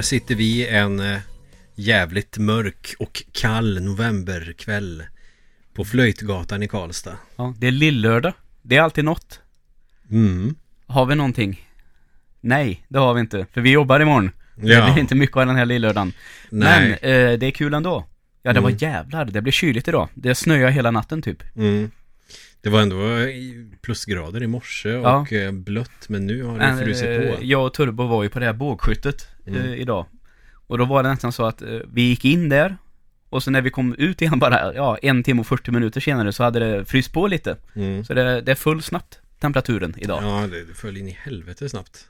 här sitter vi en eh, jävligt mörk och kall novemberkväll på Flöjtgatan i Karlstad. Ja, det är lillördag. Det är alltid något. Mm. Har vi någonting? Nej, det har vi inte. För vi jobbar imorgon. Det Ja. blir inte mycket av den här lillördagen. Nej. Men eh, det är kul ändå. Ja, det Mm. var jävlar. Det blev kyligt idag. Det snöade hela natten typ. Mm. Det var ändå plusgrader i morse Ja. och eh, blött men nu har det frusit Eh, på. Jag och Turbo var ju på det här bågskyttet eh, Mm. idag. Och då var det nästan så att vi gick in där. Och så när vi kom ut igen bara, ja, en timme och 40 minuter senare så hade det fryst på lite. Mm. Så det, det är full snabbt temperaturen idag. Ja, det, det föll in i helvete snabbt.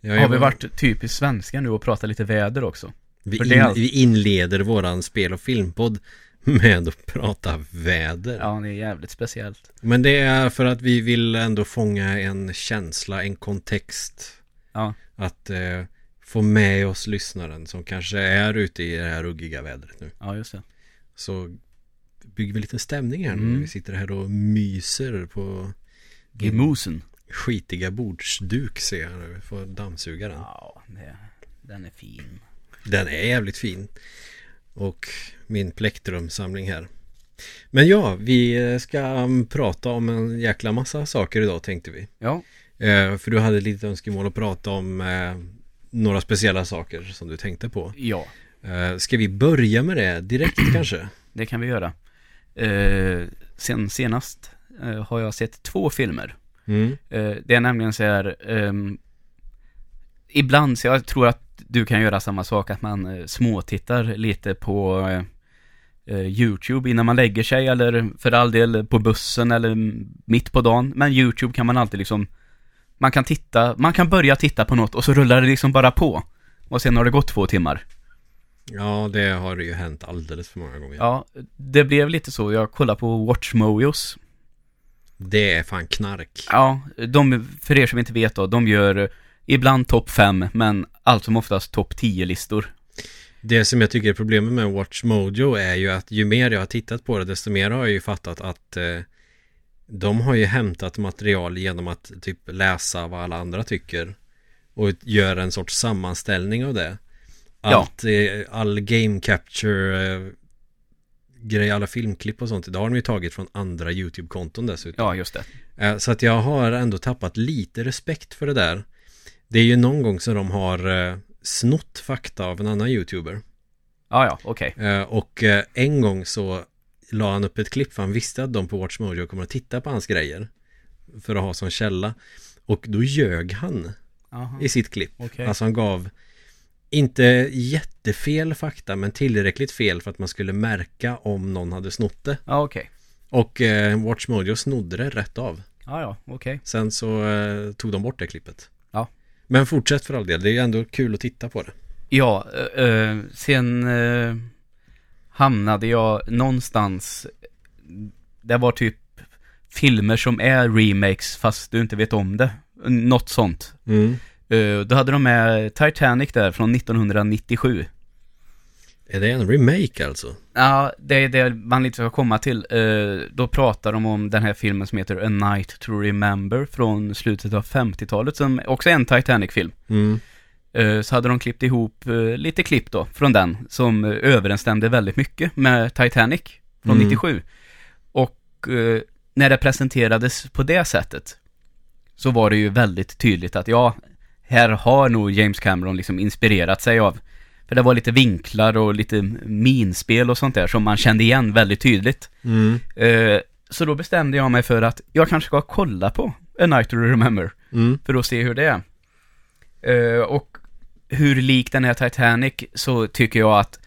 Ja, Har vi var- varit typiskt svenska nu och pratat lite väder också? vi, in, vi inleder våran spel och filmpodd med att prata väder. Ja, det är jävligt speciellt. Men det är för att vi vill ändå fånga en känsla, en kontext. Ja. Att eh, få med oss lyssnaren som kanske är ute i det här ruggiga vädret nu. Ja, just det. Så bygger vi lite stämning här nu. Mm. Vi sitter här och myser på Gemosen. skitiga bordsduk ser jag nu. Får dammsuga den. Ja, det, den är fin. Den är jävligt fin. Och min plektrumsamling här. Men ja, vi ska um, prata om en jäkla massa saker idag tänkte vi. Ja, Eh, för du hade lite önskemål att prata om eh, några speciella saker som du tänkte på. ja, Eh, ska vi börja med det direkt kanske? det kan vi göra. Eh, sen senast eh, har jag sett två filmer. Mm. Eh, det är nämligen så här, ehm, ibland, så jag tror att du kan göra samma sak, att man eh, småtittar lite på eh, eh, YouTube innan man lägger sig, eller för all del på bussen eller mitt på dagen. Men YouTube kan man alltid liksom, man kan titta, man kan börja titta på något och så rullar det liksom bara på. Och sen har det gått två timmar. Ja, det har ju hänt alldeles för många gånger. Ja, det blev lite så. Jag kollade på Watch Mojos. Det är fan knark. Ja, de, för er som inte vet då, de gör eh, ibland topp 5, men allt som oftast topp 10-listor. Det som jag tycker är problemet med Watch Mojo är ju att ju mer jag har tittat på det desto mer har jag ju fattat att eh, de har ju hämtat material genom att typ läsa vad alla andra tycker och göra en sorts sammanställning av det. Ja. Allt, eh, all game capture eh, grej, alla filmklipp och sånt, det har de ju tagit från andra YouTube-konton dessutom. Ja, just det. Eh, Så att jag har ändå tappat lite respekt för det där. Det är ju någon gång som de har eh, snott fakta av en annan YouTuber. Ja, ja, okej. Eh, Och eh, en gång så la han upp ett klipp för han visste att de på Watch Mojo kommer att titta på hans grejer. För att ha som källa. Och då ljög han Jaha, i sitt klipp. okej. Alltså han gav inte jättefel fakta men tillräckligt fel för att man skulle märka om någon hade snott det. Ja, okej. Och eh, Watch Mojo snodde det rätt av. Ja, ja, okej. Sen så eh, tog de bort det klippet. Men fortsätt för all del, det är ju ändå kul att titta på det. Ja, eh, eh, sen eh, hamnade jag någonstans, det var typ filmer som är remakes fast du inte vet om det. Något sånt. Mm. Eh, då hade de med Titanic där från 1997. Är det en remake alltså? Ja, det är det man lite ska komma till. Eh, då pratar de om den här filmen som heter A Night to Remember från slutet av 50-talet, som också är en Titanic-film. Mm. Eh, så hade de klippt ihop eh, lite klipp då från den som överensstämde väldigt mycket med Titanic från Mm. 97. Och när det presenterades på det sättet så var det ju väldigt tydligt att ja, här har nog James Cameron liksom inspirerat sig av för det var lite vinklar och lite minspel och sånt där som man kände igen väldigt tydligt. Mm. Eh, så då bestämde jag mig för att jag kanske ska kolla på A Night to Remember Mm. för att se hur det är. Eh, och hur lik den är Titanic så tycker jag att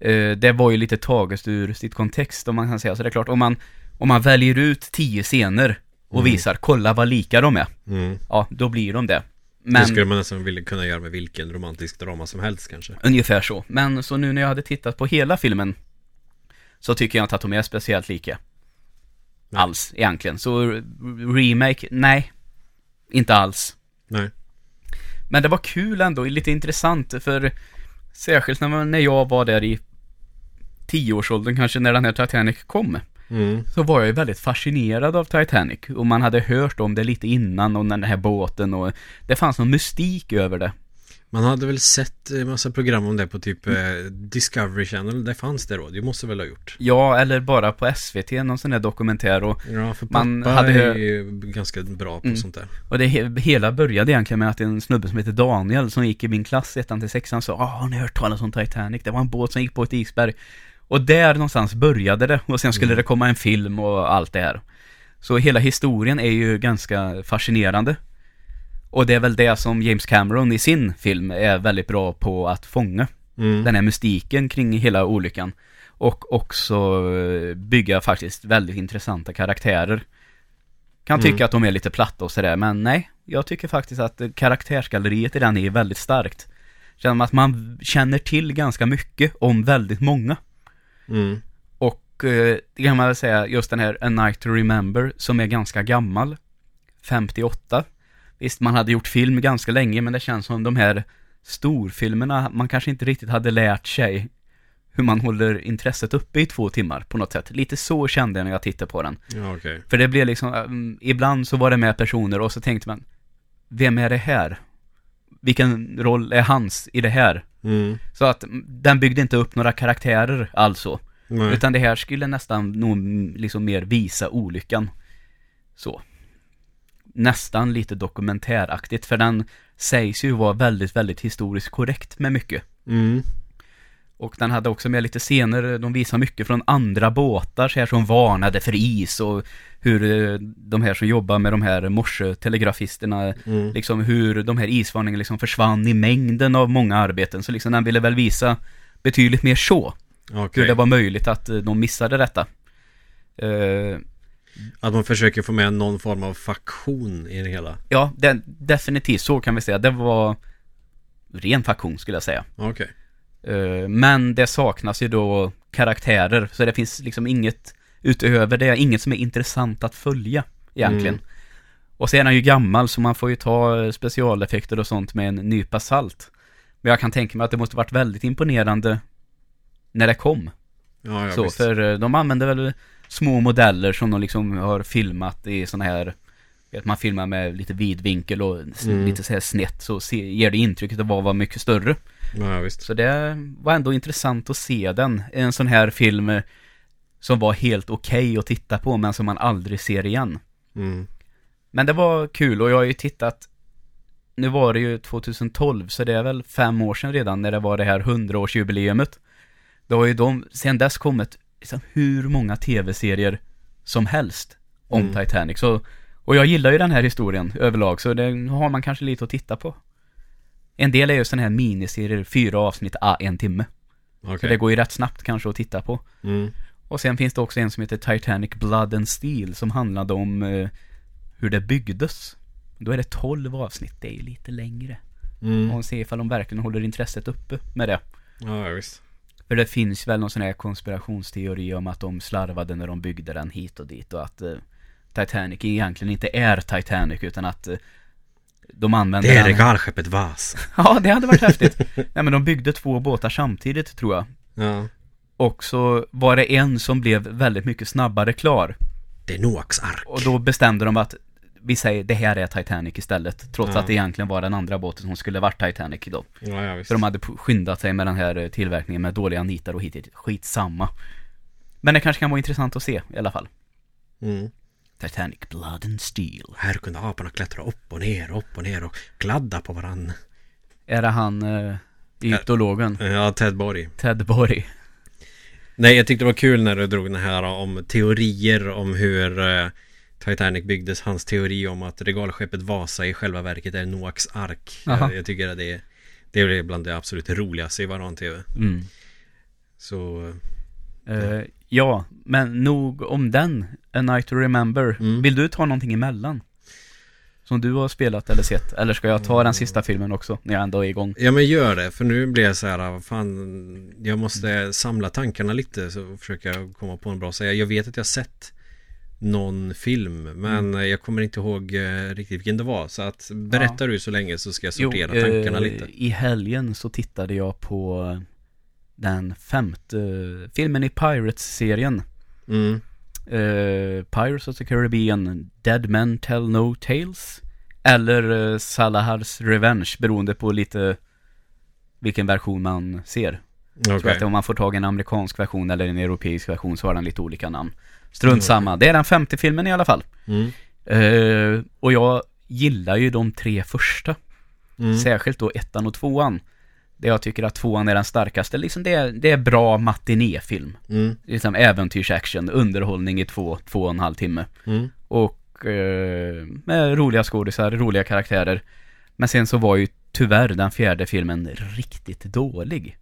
eh, det var ju lite taget ur sitt kontext om man kan säga. Så det är klart, om man, om man väljer ut tio scener och Mm. visar, kolla vad lika de är. Mm. Ja, då blir de det. Det Men, skulle man nästan vilja kunna göra med vilken romantisk drama som helst kanske. ungefär så. Men så nu när jag hade tittat på hela filmen så tycker jag inte att de är speciellt lika. Nej. Alls, egentligen. Så re- remake, nej. Inte alls. Nej. Men det var kul ändå, lite intressant för särskilt när, man, när jag var där i tioårsåldern kanske när den här Titanic kom. Mm. Så var jag ju väldigt fascinerad av Titanic och man hade hört om det lite innan och den här båten och det fanns någon mystik över det. Man hade väl sett en massa program om det på typ eh, Discovery Channel. Det fanns det då. Det måste väl ha gjort. Ja, eller bara på SVT, någon sån där dokumentär och, Ja, för pappa Man hade- är ju ganska bra på Mm. sånt där. och det he- hela började egentligen med att en snubbe som heter Daniel som gick i min klass, ettan till sexan, sa ah, har ni hört talas om Titanic? Det var en båt som gick på ett isberg. Och där någonstans började det och sen skulle Mm. det komma en film och allt det här. Så hela historien är ju ganska fascinerande. Och det är väl det som James Cameron i sin film är väldigt bra på att fånga. Mm. den här mystiken kring hela olyckan. Och också eh, bygga faktiskt väldigt intressanta karaktärer. Kan Mm. tycka att de är lite platta och sådär, men nej. Jag tycker faktiskt att karaktärsgalleriet i den är väldigt starkt. Känner att man känner till ganska mycket om väldigt många. Mm. Och eh, det kan man väl säga, just den här A Night to Remember, som är ganska gammal. 58. Visst, man hade gjort film ganska länge, men det känns som de här storfilmerna, man kanske inte riktigt hade lärt sig hur man håller intresset uppe i två timmar på något sätt. Lite så kände jag när jag tittade på den. Ja, okej. För det blev liksom, um, ibland så var det med personer och så tänkte man, vem är det här? Vilken roll är hans i det här? Mm. Så att den byggde inte upp några karaktärer alltså. Nej. Utan det här skulle nästan nog liksom mer visa olyckan. Så. Nästan lite dokumentäraktigt, för den sägs ju vara väldigt, väldigt historiskt korrekt med mycket. Mm. Och den hade också med lite scener, de visar mycket från andra båtar så här som varnade för is och hur eh, de här som jobbar med de här morsetelegrafisterna, Mm. liksom hur de här isvarningarna liksom försvann i mängden av många arbeten. Så liksom den ville väl visa betydligt mer så. Okej. Hur det var möjligt att eh, de missade detta. Eh, Att man försöker få med någon form av faktion i det hela. ja, den, definitivt så kan vi säga. Det var ren faktion skulle jag säga. Okej. Eh, men det saknas ju då karaktärer, så det finns liksom inget utöver det, inget som är intressant att följa egentligen. Mm. Och sen är han ju gammal så man får ju ta eh, specialeffekter och sånt med en nypa salt. Men jag kan tänka mig att det måste varit väldigt imponerande när det kom. Ja, ja så, visst. för eh, de använder väl små modeller som de liksom har filmat i såna här Vet, man filmar med lite vidvinkel och Mm. lite så här snett så ger det intrycket att vara mycket större. Ja. Så det var ändå intressant att se den. En sån här film eh, som var helt okej att titta på men som man aldrig ser igen. Mm. Men det var kul och jag har ju tittat Nu var det ju 2012 så det är väl fem år sedan redan när det var det här 100-årsjubileumet. Då har ju de sen dess kommit liksom, hur många tv-serier som helst om Mm. Titanic. Så, och jag gillar ju den här historien överlag så det har man kanske lite att titta på. En del är ju sådana här miniserier, fyra avsnitt, ah, en timme. Okej. Så det går ju rätt snabbt kanske att titta på. Mm. Och sen finns det också en som heter Titanic Blood and Steel som handlade om eh, hur det byggdes. Då är det 12 avsnitt, det är ju lite längre. Mm. Och se ifall de verkligen håller intresset uppe med det. Ja, visst. För det finns väl någon sån här konspirationsteori om att de slarvade när de byggde den hit och dit och att eh, Titanic egentligen inte är Titanic utan att eh, de använder Det är regalskeppet Vas. Ja, det hade varit häftigt. Nej men de byggde två båtar samtidigt tror jag. Ja. Och så var det en som blev väldigt mycket snabbare klar. Det är Noaks ark. Och då bestämde de att vi säger det här är Titanic istället. Trots Ja. att det egentligen var den andra båten som skulle varit Titanic då. Ja, ja, visst. För de hade skyndat sig med den här eh, tillverkningen med dåliga nitar och hit. Skitsamma. Men det kanske kan vara intressant att se i alla fall. Mm. Titanic Blood and Steel. Här kunde aporna klättra upp och ner, upp och ner och kladda på varann. Är det han eh, egyptologen? Ja, Ted Borg. Ted Borg. Nej, jag tyckte det var kul när du drog den här om teorier om hur eh, Titanic byggdes. Hans teori om att regalskeppet Vasa i själva verket är Noaks ark. Aha. Jag, jag tycker att det är, det är bland det absolut roligaste i varann tv. Mm. Så, Eh, ja, men nog om den. A Night to Remember. Mm. Vill du ta någonting emellan? Som du har spelat eller sett? Eller ska jag ta den sista filmen också? När jag ändå är igång. ja men gör det. För nu blir jag så här, fan, jag måste samla tankarna lite så försöka komma på en bra säga. Jag vet att jag har sett någon film men Mm. jag kommer inte ihåg eh, riktigt vilken det var. Så att berättar du så länge så ska jag sortera tankarna eh, lite. I helgen så tittade jag på den femte filmen i Pirates-serien. Mm. Eh, Pirates of the Caribbean, Dead Men Tell No Tales. Eller uh, Salahars Revenge, beroende på lite vilken version man ser. Okej. Så att om man får tag i en amerikansk version eller en europeisk version så har den lite olika namn. Strunt samma. Det är den femte filmen i alla fall. Mm. Eh, och jag gillar ju de tre första. Mm. Särskilt då ettan och tvåan. Där jag tycker att tvåan är den starkaste. Liksom det, är, det är bra matinéfilm. Mm. Liksom äventyrsaction, underhållning i två, två och en halv timme. Mm. Och eh, med roliga skådisar, roliga karaktärer. Men sen så var ju tyvärr den fjärde filmen riktigt dålig.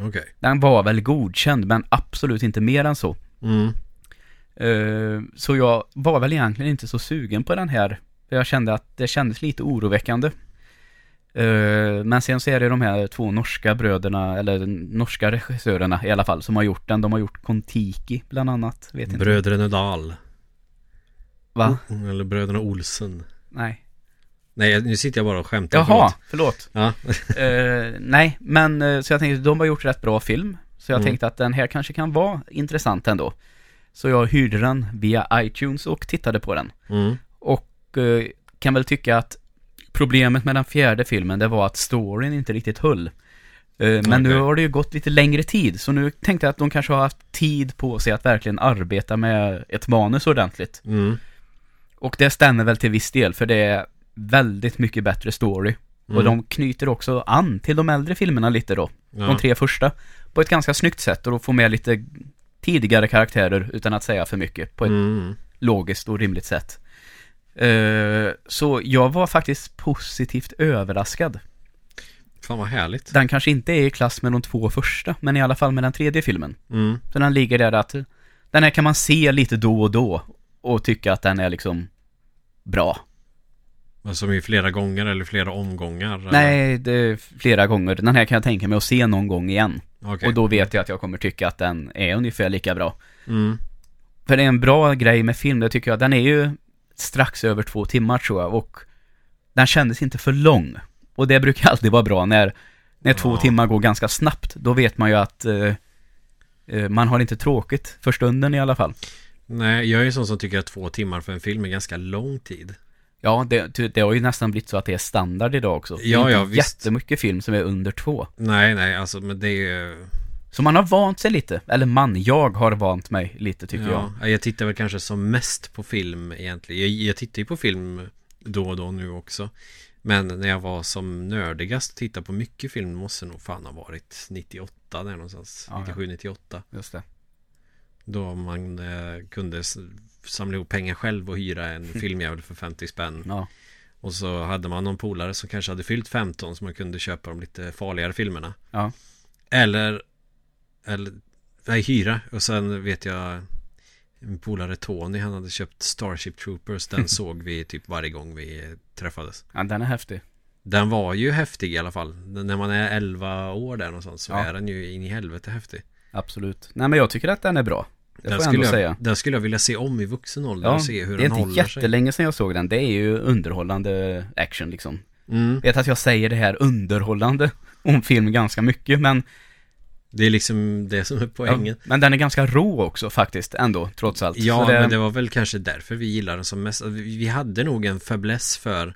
Okej. Den var väl godkänd, men absolut inte mer än så. Mm. Eh, så jag var väl egentligen inte så sugen på den här. För jag kände att det kändes lite oroväckande. Eh, men sen så är det de här två norska bröderna, eller norska regissörerna i alla fall, som har gjort den. De har gjort Kontiki bland annat. Vet inte. Bröderna Dahl. Va? Eller Bröderna Olsen. Nej. Nej, nu sitter jag bara och skämtar. Jaha, förlåt. Ja. Eh, nej, men eh, så jag tänkte, de har gjort rätt bra film. Så jag Mm. tänkte att den här kanske kan vara intressant ändå. Så jag hyrde den via iTunes och tittade på den. Mm. Och eh, kan väl tycka att problemet med den fjärde filmen, det var att storyn inte riktigt höll. Eh, men nu Okej. har det ju gått lite längre tid, så nu tänkte jag att de kanske har haft tid på sig att verkligen arbeta med ett manus ordentligt. Mm. Och det stämmer väl till viss del, för det är väldigt mycket bättre story. Och Mm. de knyter också an till de äldre filmerna lite då. Ja. De tre första. På ett ganska snyggt sätt och då får med lite tidigare karaktärer utan att säga för mycket. På ett Mm. logiskt och rimligt sätt. Eh, så jag var faktiskt positivt överraskad. Fan vad härligt. Den kanske inte är i klass med de två första, men i alla fall med den tredje filmen. Mm. Så den ligger där att den här kan man se lite då och då och tycka att den är liksom bra. Som i flera gånger eller flera omgångar. eller? Nej, det är flera gånger. Den här kan jag tänka mig att se någon gång igen. Okej. Och då vet jag att jag kommer tycka att den är ungefär lika bra. Mm. För det är en bra grej med film, det tycker jag. Den är ju strax över två timmar tror jag och den kändes inte för lång. Och det brukar alltid vara bra när, när två Ja. timmar går ganska snabbt. Då vet man ju att eh, eh, man har inte tråkigt för stunden i alla fall. Nej, jag är en sån som tycker att två timmar för en film är ganska lång tid. Ja, det, det har ju nästan blivit så att det är standard idag också. Det är Ja, inte ja, visst. jättemycket film som är under två. Nej, nej, alltså men det är Så man har vant sig lite. Eller man, jag har vant mig lite tycker jag. ja, jag. Jag tittar väl kanske som mest på film egentligen. Jag, jag tittar ju på film då och då nu också. Men när jag var som nördigast och tittade på mycket film måste nog fan ha varit 98 där någonstans. Ja, ja. 97-98. Just det. Då man eh, kunde samla ihop pengar själv och hyra en filmjävel för 50 spänn. Ja. Och så hade man någon polare som kanske hade fyllt 15 så man kunde köpa de lite farligare filmerna. Ja. Eller, eller nej, hyra. Och sen vet jag min polare Tony, han hade köpt Starship Troopers. Den såg vi typ varje gång vi träffades. ja, den är häftig. Den var ju häftig i alla fall. När man är 11 år där någonstans så Ja. är den ju in i helvete häftig. Absolut. Nej men jag tycker att den är bra. Det Den får jag skulle ändå jag, säga. den skulle jag vilja se om i vuxen ålder Ja, och se hur det är den inte håller sig. jättelänge sedan jag såg den. Det är ju underhållande action liksom. Mm. Vet att jag säger det här underhållande om film ganska mycket, men, Det är liksom det som är poängen. ja, men den är ganska rå också faktiskt, ändå, trots allt. Ja, det, men det var väl kanske därför vi gillade den som mest. Alltså, Vi hade nog en fäbless för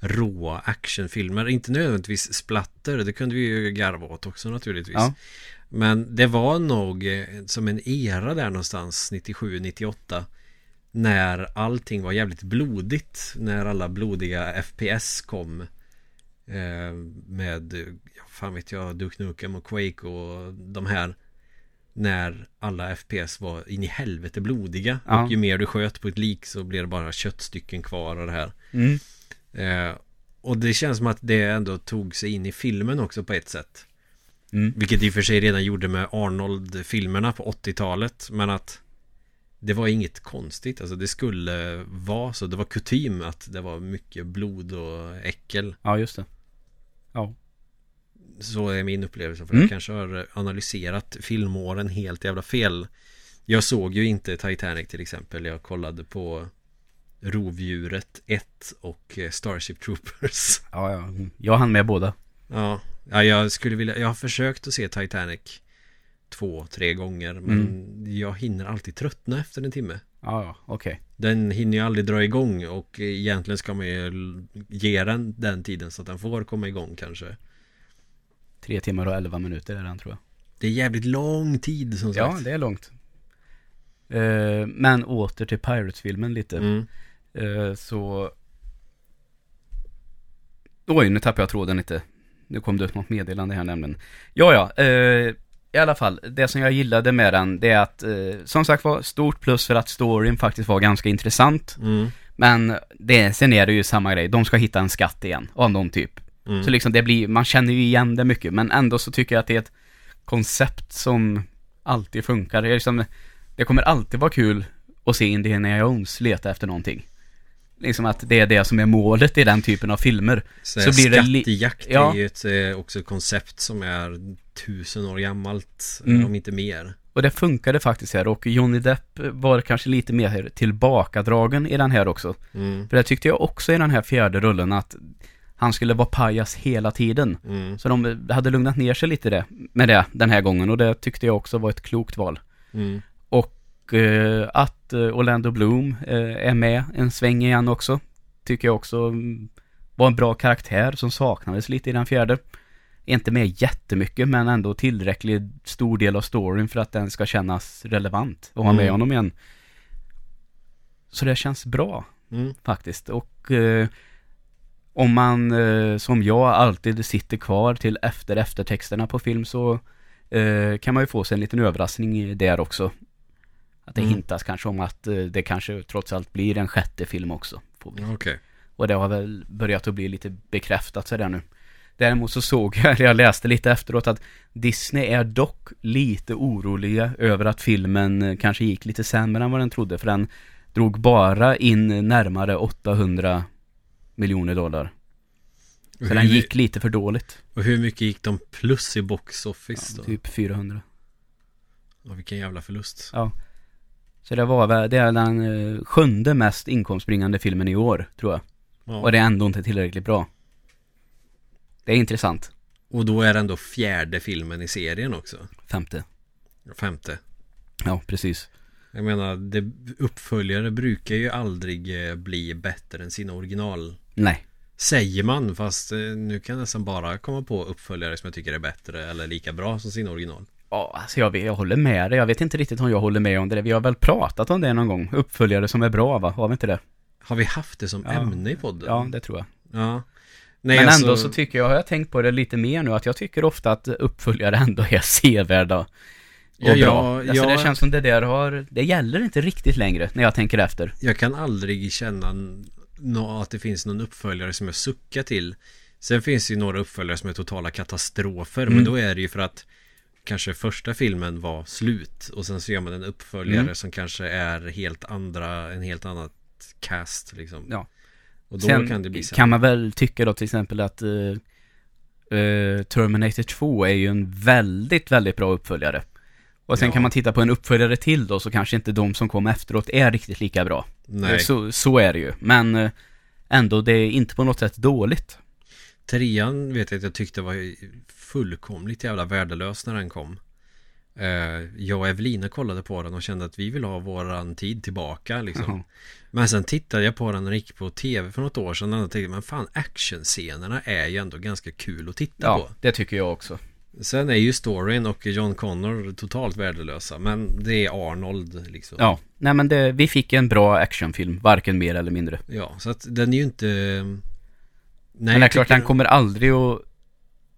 råa actionfilmer. Inte nödvändigtvis splatter, det kunde vi ju garva åt också naturligtvis. Ja. Men det var nog eh, som en era där någonstans 97-98 när allting var jävligt blodigt. När alla blodiga FPS kom. Eh, med, fan vet jag, Duke Nukem och Quake och de här. När alla FPS var in i helvete blodiga. Ja. Och ju mer du sköt på ett lik så blev det bara köttstycken kvar och det här. Mm, Eh, och det känns som att det ändå tog sig in i filmen också på ett sätt. mm, Vilket i och för sig redan gjorde med Arnold-filmerna på 80-talet. Men att det var inget konstigt. Alltså det skulle vara så. Det var kutym att det var mycket blod och äckel. ja just det. Ja. Så är min upplevelse. För Mm. jag kanske har analyserat filmåren helt jävla fel. Jag såg ju inte Titanic till exempel. Jag kollade på Rovdjuret 1 och eh, Starship Troopers. Ja, ja. mm. Jag hann med båda. Ja, ja jag skulle vilja, jag har försökt att se Titanic två, tre gånger men Mm. jag hinner alltid tröttna efter en timme. Ja, okej. Den hinner ju aldrig dra igång och egentligen ska man ju ge den den tiden så att den får komma igång kanske. Tre timmar och elva minuter är den tror jag. Det är jävligt lång tid som sagt. Ja, det är långt. Eh, men åter till Pirates-filmen lite. Mm. Eh, så... Oj, nu tappade jag tråden lite. Nu kom det upp något meddelande här nämligen. Ja, ja. Eh, I alla fall, det som jag gillade med den, det är att, eh, som sagt var, stort plus för att storyn faktiskt var ganska intressant. Mm. Men det, sen är det ju samma grej, de ska hitta en skatt igen, av någon typ. Mm. Så liksom det blir, man känner ju igen det mycket, men ändå så tycker jag att det är ett koncept som alltid funkar. Det, är liksom, det kommer alltid vara kul att se Indiana Jones leta efter någonting. Liksom att det är det som är målet i den typen av filmer. Så, så blir det skattejakt Ja. är ju ett, eh, också ett koncept som är tusen år gammalt, Mm. om inte mer. Och det funkade faktiskt här och Johnny Depp var kanske lite mer tillbakadragen i den här också. Mm. För det tyckte jag också i den här fjärde rullen att han skulle vara pajas hela tiden. Mm. Så de hade lugnat ner sig lite det, med det den här gången och det tyckte jag också var ett klokt val. Mm. Och eh, att eh, Orlando Bloom eh, är med en sväng igen också, tycker jag också mm, var en bra karaktär som saknades lite i den fjärde. Inte med jättemycket, men ändå tillräckligt stor del av storyn för att den ska kännas relevant och ha med Mm. honom igen. Så det känns bra Mm. faktiskt. Och eh, om man eh, som jag alltid sitter kvar till efter eftertexterna på film så eh, kan man ju få sig en liten överraskning där också. Att det Mm. hintas kanske om att eh, det kanske trots allt blir en sjätte film också. Okej. Och det har väl börjat att bli lite bekräftat sådär nu. Däremot så såg jag, eller jag läste lite efteråt att Disney är dock lite oroliga över att filmen eh, kanske gick lite sämre än vad den trodde. För den drog bara in närmare 800 miljoner dollar. Och Så den gick lite för dåligt. Och hur mycket gick de plus i box office Ja, då? typ 400. Ja, vilken jävla förlust. Ja. Så det var väl, det är den eh, sjunde mest inkomstbringande filmen i år, tror jag. Ja. Och det är ändå inte tillräckligt bra. Det är intressant. Och då är det ändå fjärde filmen i serien också. Femte. Femte. Ja, precis. Jag menar, det, uppföljare brukar ju aldrig eh, bli bättre än sina original. Nej. Säger man, fast eh, nu kan jag nästan bara komma på uppföljare som jag tycker är bättre eller lika bra som sina original. Ja, alltså jag, vet- jag håller med dig. Jag vet inte riktigt om jag håller med om det. Vi har väl pratat om det någon gång. Uppföljare som är bra, va? Har vi inte det? Har vi haft det som Ja. ämne i podden? Ja, det tror jag. Ja. Nej, Men alltså, ändå så tycker jag, har jag tänkt på det lite mer nu, att jag tycker ofta att uppföljare ändå är sevärda. Och Ja, bra. ja, alltså ja. det känns som det där har, det gäller inte riktigt längre när jag tänker efter. Jag kan aldrig känna att det finns någon uppföljare som jag suckar till. Sen finns det ju några uppföljare som är totala katastrofer. Mm. Men då är det ju för att kanske första filmen var slut. Och sen så gör man en uppföljare Mm. som kanske är helt andra, en helt annat cast liksom. Ja. Och då Sen kan det bli kan man väl tycka då till exempel att eh, eh, Terminator 2 är ju en väldigt, väldigt bra uppföljare. Och sen Ja. kan man titta på en uppföljare till då, så kanske inte de som kom efteråt är riktigt lika bra. Nej. Så, så är det ju. Men eh, ändå, det är inte på något sätt dåligt. Trean vet jag att jag tyckte var fullkomligt jävla värdelös när den kom. Eh, Jag och Evelina kollade på den och kände att vi vill ha våran tid tillbaka liksom. Men sen tittade jag på den när den gick på tv för något år sedan och tänkte men fan actionscenerna är ju ändå ganska kul att titta Ja, på. det tycker jag också. Sen är ju storyn och John Connor totalt värdelösa men det är Arnold liksom. Ja, nej men det, vi fick en bra actionfilm, varken mer eller mindre. Ja, så att den är ju inte... Nej, men det är klart, den kommer aldrig att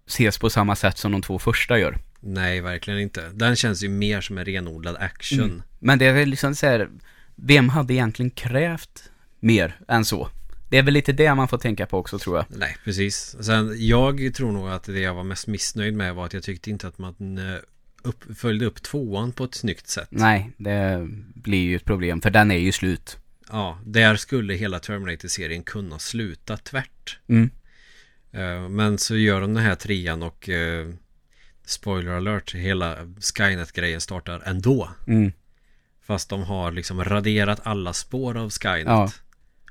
ses på samma sätt som de två första gör. Nej, verkligen inte. Den känns ju mer som en renodlad action. Mm. Men det är väl liksom så här, vem hade egentligen krävt mer än så? Det är väl lite det man får tänka på också tror jag. Nej, precis. Sen, jag tror nog att det jag var mest missnöjd med var att jag tyckte inte att man eh, upp, följde upp tvåan på ett snyggt sätt. Nej, det blir ju ett problem, för den är ju slut. Ja, där skulle hela Terminator-serien kunna sluta tvärt. Mm. Eh, Men så gör de den här trean och eh, Spoiler alert, hela Skynet-grejen startar ändå. Mm. Fast de har liksom raderat alla spår av Skynet. Ja.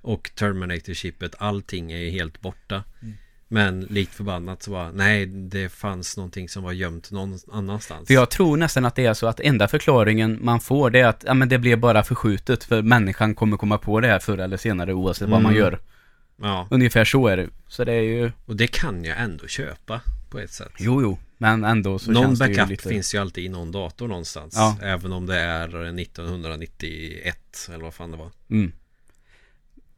Och Terminator-chippet, allting är ju helt borta. Mm. Men likt förbannat så bara, nej, det fanns någonting som var gömt någon annanstans. För jag tror nästan att det är så att enda förklaringen man får det är att ja, men det blev bara förskjutet för människan kommer komma på det här förr eller senare oavsett vad man Mm. gör. Ja, Ungefär så är det. Så det är ju, och det kan jag ändå köpa. på ett sätt. Jo, jo, men ändå så någon känns det ju backup lite... finns ju alltid i någon dator någonstans. Ja. Även om det är 1991 eller vad fan det var. Mm.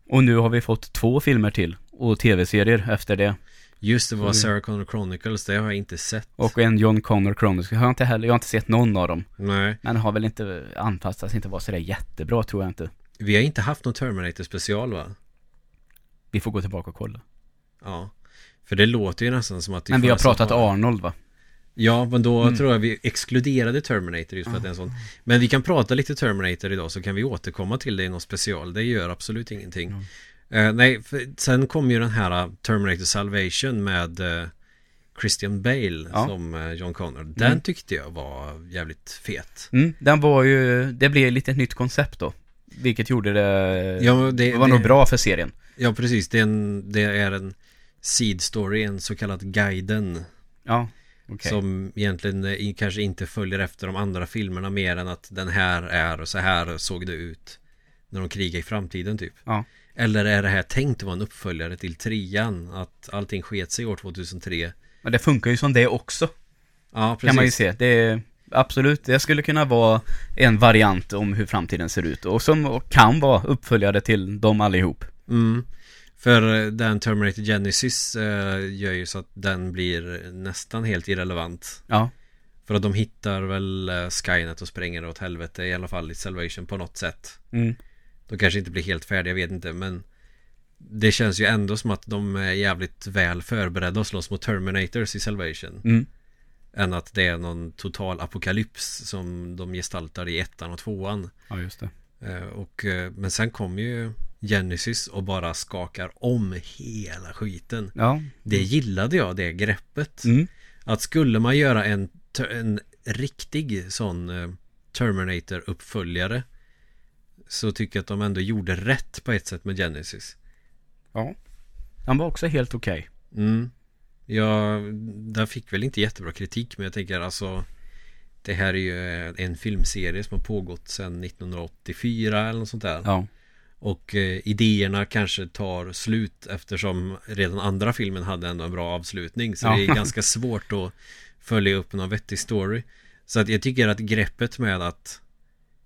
Och nu har vi fått två filmer till och tv-serier efter det. Just det var Så- Sarah Connor Chronicles, det har jag inte sett. Och en John Connor Chronicles. Jag har inte heller, jag har inte sett någon av dem. Nej, Men har väl inte anpassats, inte varit sådär jättebra tror jag inte. vi har inte haft någon Terminator special va? Vi får gå tillbaka och kolla. Ja. För det låter ju nästan som att Men vi har pratat ha- Arnold va? Ja, men då Mm. tror jag vi exkluderade Terminator just för att det är en sån Men vi kan prata lite Terminator idag så kan vi återkomma till det i någon special Det gör absolut ingenting Mm. Eh, Nej, för sen kom ju den här uh, Terminator Salvation med eh, Christian Bale Ja. som, som John Connor Den Mm. tyckte jag var jävligt fet Mm, den var ju, det blev lite ett nytt koncept då. Vilket gjorde det, Ja, det, det var det, nog bra för serien. Ja, precis det är, en, det är en Seed story, en så kallad guiden Ja, okej. Som egentligen eh, kanske inte följer efter de andra filmerna mer än att den här är och så här såg det ut När de krigar i framtiden typ Ja. Eller är det här tänkt att vara en uppföljare till trean? Att allting sket sig år 2003 Men det funkar ju som det också. Ja precis Kan man ju se. Det är, absolut, det skulle kunna vara en variant om hur framtiden ser ut. Och som kan vara uppföljare till dem allihop. mm. För eh, den Terminator Genesis eh, gör ju så att den blir nästan helt irrelevant Ja. För att de hittar väl eh, Skynet och spränger det åt helvete i alla fall i Salvation på något sätt Mm. De kanske inte blir helt färdiga, jag vet inte men Det känns ju ändå som att de är jävligt väl förberedda att slåss mot Terminators i Salvation Mm. Än att det är någon total apokalyps som de gestaltar i ettan och tvåan Ja, just det. Eh, och, Men sen kommer ju Genesis och bara skakar om hela skiten Ja. Det gillade jag, det greppet Mm. Att skulle man göra en, en riktig sån eh, Terminator-uppföljare Så tycker jag att de ändå gjorde rätt på ett sätt med Genesis Ja. Han var också helt okej. Mm Ja, den fick väl inte jättebra kritik men jag tänker alltså Det här är ju en filmserie som har pågått sedan 1984 eller något sånt där Ja. Och eh, idéerna kanske tar slut eftersom redan andra filmen hade ändå en bra avslutning Så Ja. det är ganska svårt att följa upp någon vettig story Så att jag tycker att greppet med att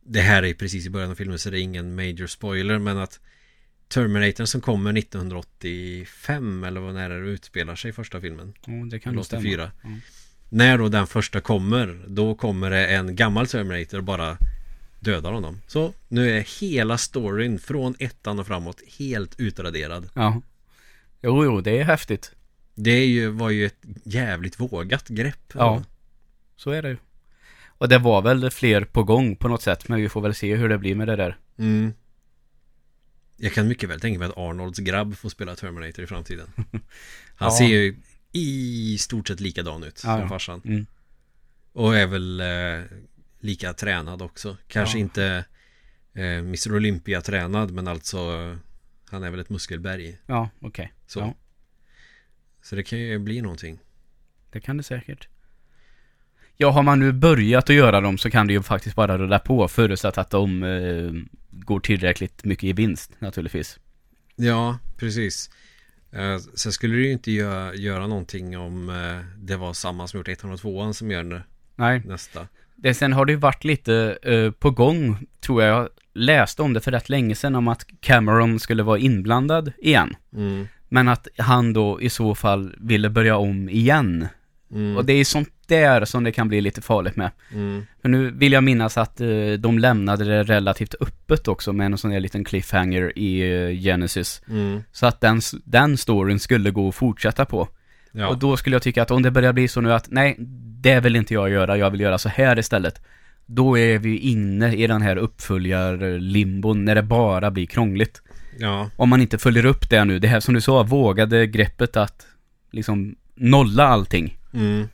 Det här är precis i början av filmen så det är ingen major spoiler men att Terminator som kommer 1985 eller vad när det utspelar sig första filmen ja det kan Eller nog stämma. 84 Ja. När då den första kommer Då kommer det en gammal Terminator bara Dödar honom Så nu är hela storyn från ettan och framåt Helt utraderad ja. Jo, jo, det är häftigt. Det är ju, var ju ett jävligt vågat grepp Ja. Så är det ju. Och det var väl fler på gång på något sätt, men vi får väl se hur det blir med det där. mm. Jag kan mycket väl tänka mig att Arnolds grabb får spela Terminator i framtiden Han Ja. ser ju i stort sett likadan ut Ja, som farsan Mm. Och är väl eh, lika tränad också Kanske Ja. inte eh, Mr Olympia tränad men alltså Han är väl ett muskelberg Ja, okej. så. Ja. så det kan ju bli någonting Det kan det säkert. Ja, har man nu börjat att göra dem så kan det ju faktiskt bara rulla på förutsatt att de eh, går tillräckligt mycket i vinst naturligtvis. Ja, precis eh, Sen skulle det ju inte göra, göra någonting om eh, Det var samma som gjort 102an som gör det Nej, nästa det, sen har det ju varit lite eh, på gång, tror jag. Jag läste om det för rätt länge sedan om att Cameron skulle vara inblandad igen. mm. Men att han då i så fall ville börja om igen. Mm. Och det är sånt där som det kan bli lite farligt med. Mm. För nu vill jag minnas att eh, de lämnade det relativt öppet också med en sån där liten cliffhanger i eh, Genesis. Mm. Så att den, den storyn skulle gå att fortsätta på. Ja, Och då skulle jag tycka att om det börjar bli så nu att nej, det vill inte jag göra, jag vill göra så här istället. Då är vi inne i den här uppföljarlimbon när det bara blir krångligt. ja, Om man inte följer upp det nu, det här som du sa, vågade greppet att liksom nolla allting. mm.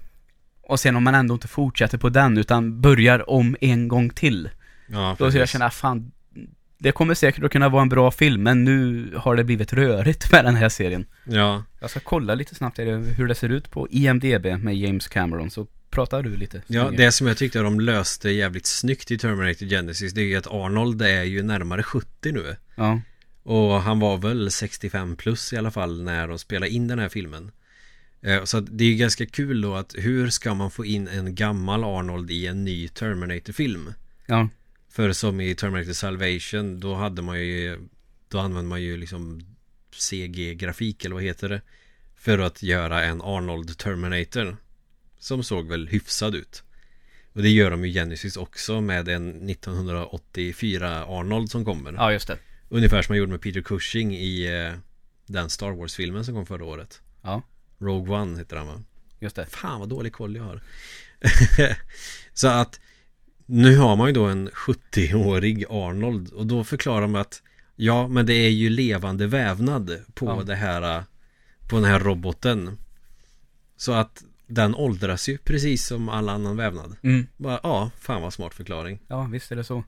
Och sen om man ändå inte fortsätter på den utan börjar om en gång till. ja Då skulle jag känna, fan, det kommer säkert att kunna vara en bra film, men nu har det blivit rörigt med den här serien. Ja, Jag ska kolla lite snabbt hur det ser ut på IMDB med James Cameron, så pratar du lite. ja, det som jag tyckte de löste jävligt snyggt i Terminator Genesis Det är ju att Arnold är ju närmare 70 nu Ja, Och han var väl 65 plus i alla fall när de spelade in den här filmen Eh, Så det är ganska kul då att hur ska man få in en gammal Arnold i en ny Terminator-film? Ja, För som i Terminator Salvation då hade man ju Då använde man ju liksom CG-grafik eller vad heter det För att göra en Arnold Terminator Som såg väl hyfsad ut Och det gör de ju Genesis också med en 1984 Arnold som kommer ja just det. Ungefär som man gjorde med Peter Cushing i eh, Den Star Wars-filmen som kom förra året Ja, Rogue One heter den va? just det. Fan vad dålig koll jag har Så att Nu har man ju då en 70-årig Arnold Och då förklarar man att Ja men det är ju levande vävnad På Ja. det här På den här roboten Så att Den åldras ju precis som all annan vävnad Mm. Bara, Ja, fan vad smart förklaring Ja, visst är det så.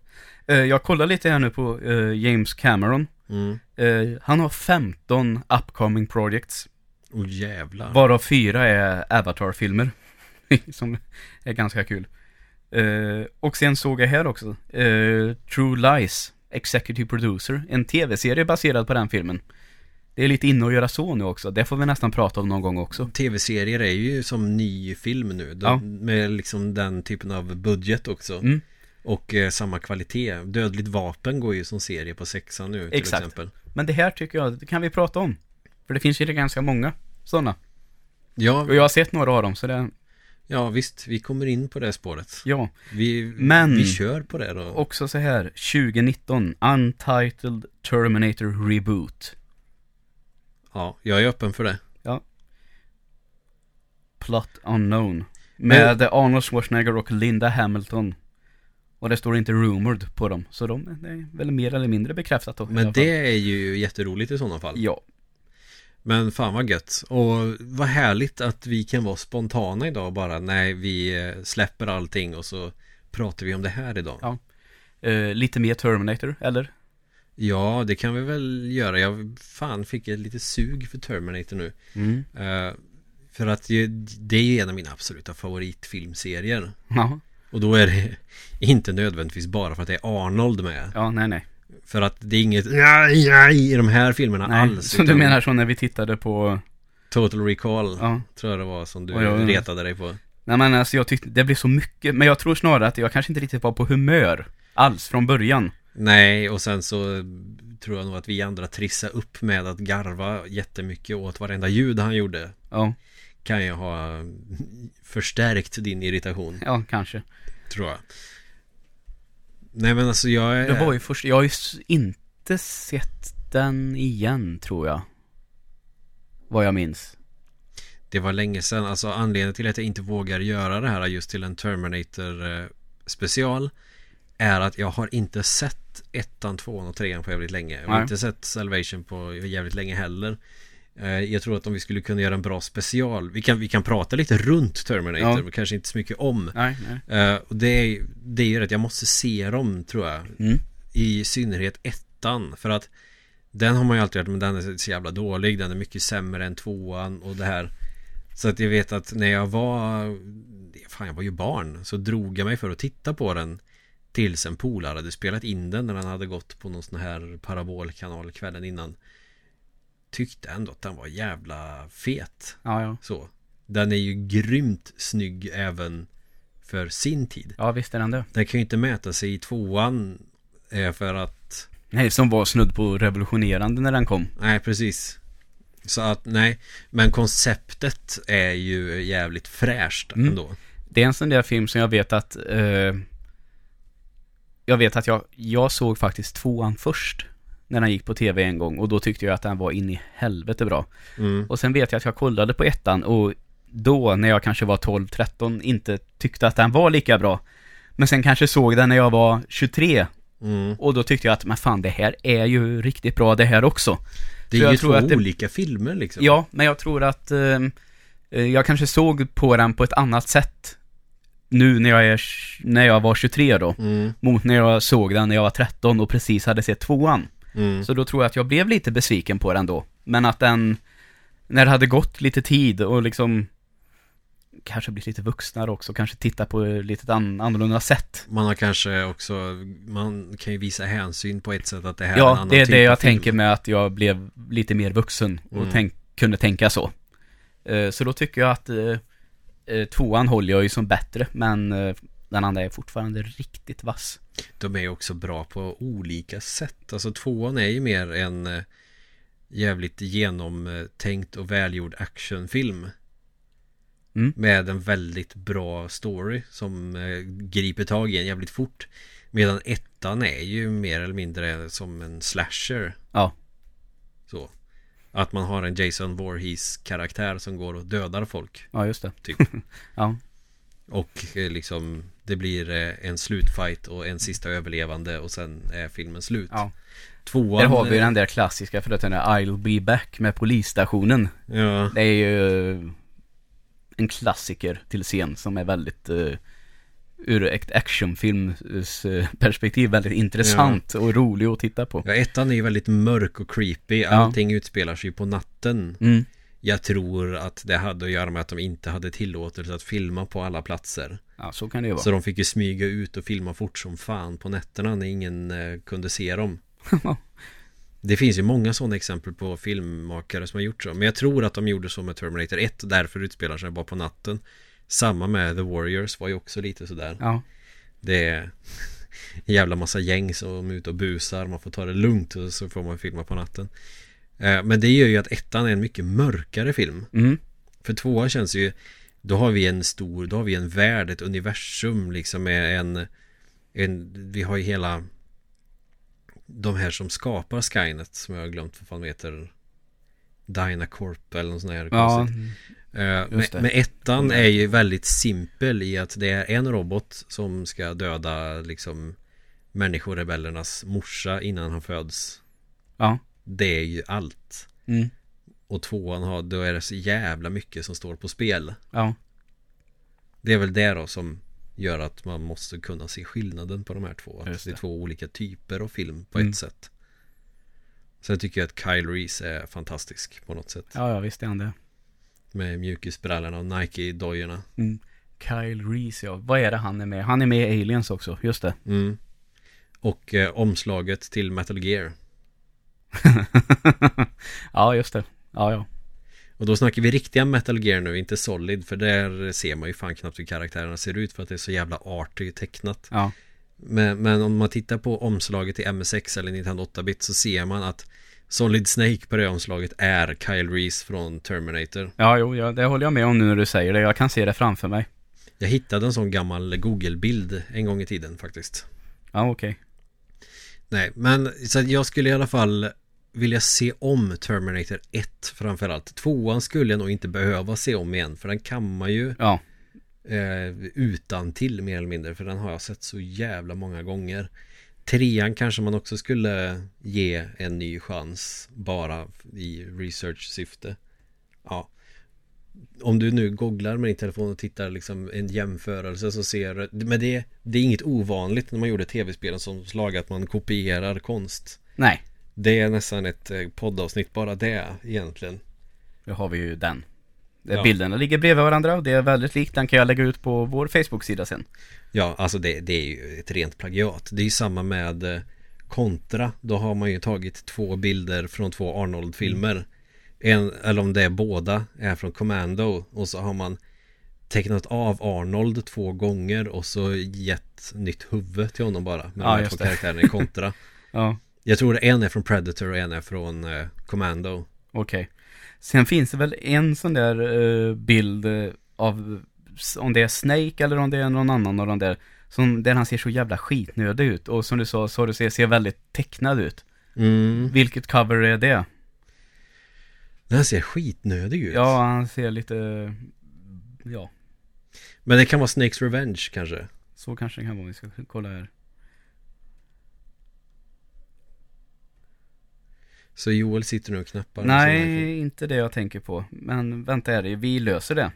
Eh, jag kollar lite här nu på eh, James Cameron. Mm Eh, han har 15 upcoming projects. Åh jävlar Varav fyra är Avatar-filmer. som är ganska kul. Eh, och sen såg jag här också. eh, True Lies, Executive Producer. En tv-serie baserad på den filmen. Det är lite inne att göra så nu också. Det får vi nästan prata om någon gång också. Tv-serier är ju som ny film nu de, Ja. Med liksom den typen av budget också Mm. Och eh, samma kvalitet Dödligt vapen går ju som serie på sexan nu till Exakt. exempel Men det här tycker jag, det kan vi prata om. För det finns ju ganska många sådana. Ja, Och jag har sett några av dem, så det, ja visst, vi kommer in på det spåret ja. Vi, Men- vi kör på det då Också så här, 2019, Untitled Terminator Reboot. Ja, jag är öppen för det Plot Unknown. Med Arnold Schwarzenegger och Linda Hamilton. Och det står inte rumored på dem. Så de det är väl mer eller mindre bekräftat då. Men det är ju jätteroligt i sådana fall Ja. Men fan vad gött Och vad härligt att vi kan vara spontana idag bara Nej, vi eh, släpper allting och så pratar vi om det här idag Ja. Eh, lite mer Terminator, eller? Ja, det kan vi väl göra. Jag fan fick ett lite sug för Terminator nu. Mm. Eh, för att det, är en av mina absoluta favoritfilmserier. Ja. Och då är det inte nödvändigtvis bara för att det är Arnold med. Ja, nej nej. För att det är inget nej, nej, i de här filmerna nej. alls. Så du menar så när vi tittade på... Total Recall, Ja. tror jag det var som du jag- retade dig på. Nej men alltså jag tyckte det blev så mycket. Men jag tror snarare att jag kanske inte riktigt var på humör. Alls från början. Nej, och sen så tror jag nog att vi andra trissa upp med att garva jättemycket åt varenda ljud han gjorde. Ja, Kan ju ha förstärkt din irritation. ja kanske. Tror jag Nej men alltså jag är Det var ju först, jag har ju inte sett den igen tror jag. Vad jag minns. Det var länge sedan Alltså anledningen till att jag inte vågar göra det här just till en Terminator eh, special Är att jag har inte sett ettan, tvåan och trean på jävligt länge Jag har Nej. inte sett Salvation på jävligt länge heller Jag tror att om vi skulle kunna göra en bra special Vi kan, vi kan prata lite runt Terminator Ja. Men kanske inte så mycket om Nej, nej. Eh, Och det är, det är ju rätt, jag måste se dem tror jag Mm. I synnerhet ettan För att Den har man ju alltid hört men den är så jävla dålig Den är mycket sämre än tvåan och det här Så att jag vet att när jag var Fan jag var ju barn Så drog jag mig för att titta på den Tills en polare hade spelat in den När den hade gått på någon sån här parabolkanal kvällen innan Tyckte ändå att den var jävla fet Ja, ja. Så Den är ju grymt snygg även För sin tid Ja, visst är den det. Den kan ju inte mäta sig i tvåan eh, För att Nej, som var snudd på revolutionerande när den kom. Nej precis Så att nej Men konceptet är ju jävligt fräscht Mm. ändå Det är en sån där film som jag vet att eh, Jag vet att jag, jag såg faktiskt tvåan först När den gick på tv en gång och då tyckte jag att den var in i helvete bra mm. Och sen vet jag att jag kollade på ettan och då när jag kanske var 12-13 inte tyckte att den var lika bra Men sen kanske såg den när jag var 23 Mm. och då tyckte jag att men fan det här är ju riktigt bra det här också Det Så är jag ju tror två att det- olika filmer liksom Ja, men jag tror att eh, eh, jag kanske såg på den på ett annat sätt nu när jag, är, när jag var 23 då, mm. mot när jag såg den när jag var 13 och precis hade sett tvåan. Mm. Så då tror jag att jag blev lite besviken på den då. Men att den, när det hade gått lite tid och liksom kanske blivit lite vuxnare också, kanske titta på lite an, annorlunda sätt. Man har kanske också Man kan ju visa hänsyn på ett sätt att det här är en Ja, annan det är typ det jag tänker med att jag blev lite mer vuxen och Mm. tänk, kunde tänka så. Eh, så då tycker jag att eh, eh, tvåan håller jag ju som bättre, men den andra är fortfarande riktigt vass. De är ju också bra på olika sätt. Alltså tvåan är ju mer en eh, jävligt genomtänkt och välgjord actionfilm. Mm. Med en väldigt bra story som eh, griper tag i en jävligt fort. Medan ettan är ju mer eller mindre som en slasher. Ja. Så. Att man har en Jason Voorhees karaktär som går och dödar folk. Ja, just det. Typ. Ja, Och eh, liksom det blir eh, en slutfight och en sista överlevande och sen är filmen slut. ja. Tvåan, Där har vi den där klassiska för att den är I'll be back med polisstationen. Ja, Det är ju eh, en klassiker till scen som är väldigt uh, ur ett actionfilms eh, perspektiv väldigt intressant och rolig att titta på. ja, ettan är ju väldigt mörk och creepy. Allting utspelar sig ju på natten. Mm. Jag tror att det hade att göra med att de inte hade tillåtelse att filma på alla platser. Ja, så kan det ju vara. Så de fick ju smyga ut och filma fort som fan på nätterna när ingen eh, kunde se dem. Det finns ju många sådana exempel på filmmakare som har gjort så. Men jag tror att de gjorde så med Terminator 1 och därför utspelar sig bara på natten. Samma med The Warriors var ju också lite sådär. Ja, Det är en jävla massa gäng som är ute och busar. Man får ta det lugnt och så får man filma på natten. Eh, Men det gör ju att ettan är en mycket mörkare film. mm. För tvåan känns ju Då har vi en stor, då har vi en värld, ett universum liksom med en, en Vi har ju hela De här som skapar Skynet som jag har glömt vad fan heter Dynacorp eller något sånt här ja. Eh, men, men ettan är ju väldigt simpel i att det är en robot som ska döda liksom Människorebellernas morsa innan han föds ja. Det är ju allt Mm. Och tvåan har, då är det så jävla mycket som står på spel Ja, Det är väl det då som gör att man måste kunna se skillnaden på de här två. Att Just det är två olika typer av film på Mm. ett sätt. Sen tycker jag att Kyle Reese är fantastisk på något sätt. ja, ja visst är han det. Med mjukisbrallorna och Nike-dojorna. Mm. Kyle Reese, ja. Vad är det han är med? Han är med i Aliens också, just det. Mm. Och eh, omslaget till Metal Gear. ja, just det. Ja, ja. Och då snackar vi riktiga Metal Gear nu, inte Solid. För där ser man ju fan knappt hur karaktärerna ser ut för att det är så jävla arty tecknat. Ja, Men, men om man tittar på omslaget till MS6 eller Nintendo 8-bit så ser man att Solid Snake på det omslaget är Kyle Reese från Terminator. ja jo, ja, det håller jag med om nu när du säger det. Jag kan se det framför mig. Jag hittade en sån gammal Google-bild en gång i tiden faktiskt. Ja, okej. Nej, men så jag skulle i alla fall vilja se om Terminator 1 framförallt. Tvåan skulle jag nog inte behöva se om igen för den kan man ju Ja, eh, utan till mer eller mindre för den har jag sett så jävla många gånger. Trean kanske man också skulle ge en ny chans bara i research-syfte. Ja. Om du nu googlar med din telefon och tittar liksom en jämförelse så ser du Men det, det är inget ovanligt när man gjorde tv-spelen som slag att man kopierar konst. nej. Det är nästan ett eh, poddavsnitt bara det egentligen. Då har vi ju den. Ja. Bilderna ligger bredvid varandra och det är väldigt likt. Den kan jag lägga ut på vår Facebook-sida sen. Ja, alltså det, det är ju ett rent plagiat. Det är ju samma med eh, Contra. Då har man ju tagit två bilder från två Arnold-filmer. En, eller om det är båda, är från Commando. Och så har man tecknat av Arnold två gånger och så gett nytt huvud till honom bara. Med Ja, de två karaktärerna i Contra. Ja, Jag tror en är från Predator och en är från eh, Commando. okej. Sen finns det väl en sån där eh, bild eh, av om det är Snake eller om det är någon annan av de där. Som, där han ser så jävla skitnödig ut. Och som du sa, så du ser, ser väldigt tecknad ut. Mm. Vilket cover är det? Den här ser skitnödig ut. Ja, han ser lite... Ja, Men det kan vara Snakes Revenge kanske. så kanske det kan vara. Vi ska kolla här. Så Joel sitter nu och knappar. Nej, inte det jag tänker på. Men vänta är det, vi löser det.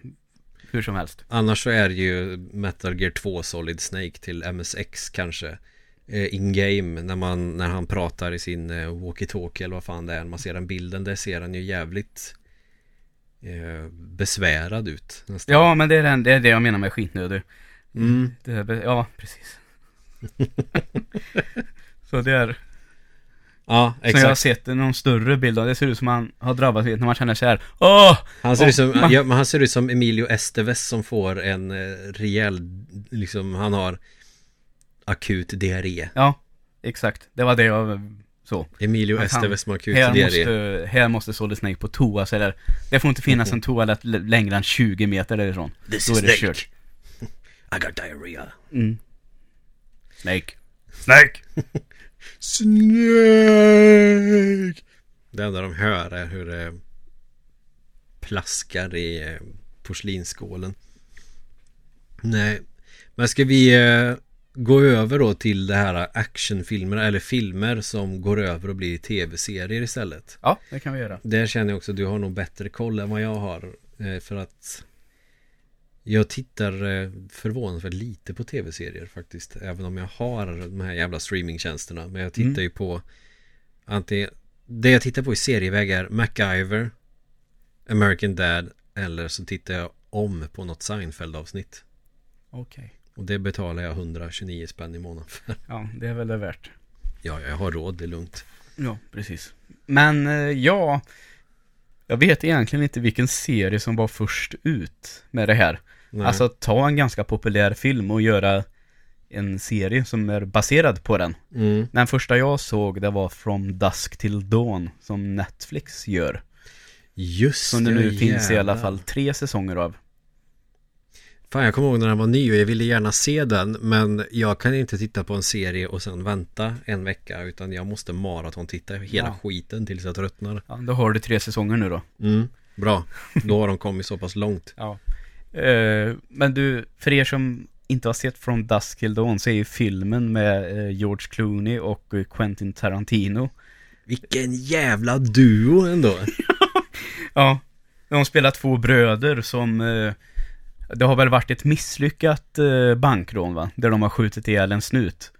Hur som helst. Annars så är det ju Metal Gear 2 Solid Snake till MSX kanske eh, In-game när, man, när han pratar i sin eh, walkie-talkie eller vad fan det är Man ser den bilden, där ser han ju jävligt eh, besvärad ut nästan. Ja, men det är, den, det är det jag menar med skitnödig. Mm. Ja, precis. så det är... Ja, Som jag har exakt. sett någon större bild av. Det ser ut som han har drabbats vid när man känner sig här. Åh! Han ser, Och ut som, man- ja, han ser ut som Emilio Estevez som får en eh, rejäl, liksom han har akut diarré. Ja, exakt. Det var det jag så. Emilio han- Estevez med akut Här diarré. måste, här måste Solid Snake på toa så där. Det får inte finnas en toalett längre än 20 meter därifrån. This Då är det Snake. kört. I got diarrhea. Mm. Snake. Snake! Snake! Det enda de hör är hur det plaskar i eh, porslinsskålen. Nej, men ska vi eh, gå över då till det här actionfilmerna eller filmer som går över och blir tv-serier istället? Ja, det kan vi göra. Där känner jag också att du har nog bättre koll än vad jag har. eh, För att jag tittar förvånansvärt lite på tv-serier faktiskt. Även om jag har de här jävla streamingtjänsterna. Men jag tittar Mm. ju på antingen Det jag tittar på i serieväg är MacGyver American Dad Eller så tittar jag om på något Seinfeld-avsnitt. Okej. Och det betalar jag 129 spänn i månaden för. Ja, det är väl det värt. Ja, jag har råd, det är lugnt. Ja, precis. Men eh, ja, jag vet egentligen inte vilken serie som var först ut med det här. Nej. Alltså ta en ganska populär film och göra en serie som är baserad på den. mm. Den första jag såg det var From Dusk Till Dawn som Netflix gör. Just Som det nu ja, finns i alla jävlar. fall tre säsonger av. Fan jag kommer ihåg när den var ny och jag ville gärna se den Men jag kan inte titta på en serie och sen vänta en vecka Utan jag måste maraton-titta hela Ja. skiten tills jag tröttnar Ja, då har du tre säsonger nu då. mm, Bra, då har de kommit så pass långt Ja. Eh, men du, för er som inte har sett From Dusk Till Dawn så är ju filmen med eh, George Clooney och eh, Quentin Tarantino. Vilken jävla duo ändå Ja. De spelar två bröder som eh, det har väl varit ett misslyckat bankrån va? Där de har skjutit ihjäl en snut.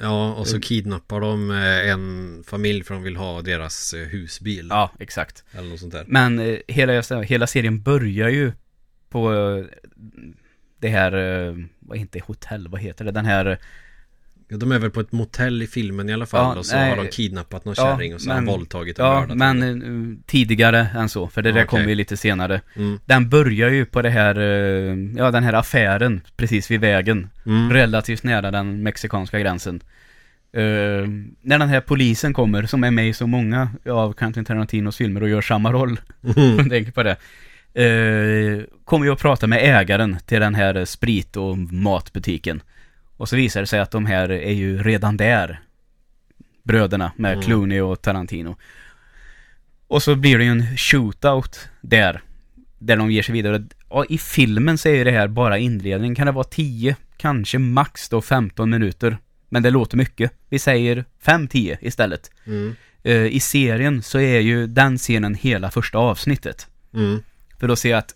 Ja, och så kidnappar de en familj för de vill ha deras husbil Ja, exakt. Eller något sånt där Men hela, hela serien börjar ju på det här, eh, vad inte hotell, vad heter det? Den här ja, De är väl på ett motell i filmen i alla fall Ja, Och så nej. har de kidnappat någon Ja, kärring och så har de men- våldtagit och Ja, men henne. eh, tidigare än så, för det där Okej. kommer ju lite senare. mm. Den börjar ju på det här, eh, ja den här affären precis vid vägen. Mm. Relativt nära den mexikanska gränsen. Eh, när den här polisen kommer, som är med i så många av Quentin Tarantinos filmer och gör samma roll, Mm. tänker på det. Eh, kommer ju att prata med ägaren till den här sprit och matbutiken. Och så visar det sig att de här är ju redan där. Bröderna med Mm. Clooney och Tarantino. Och så blir det ju en shootout där. Där de ger sig vidare. Och i filmen så är ju det här bara inledning. Kan det vara 10, kanske max då 15 minuter. Men det låter mycket. Vi säger 5-10 istället. Mm. Eh, I serien så är ju den scenen hela första avsnittet. Mm. För då ser jag att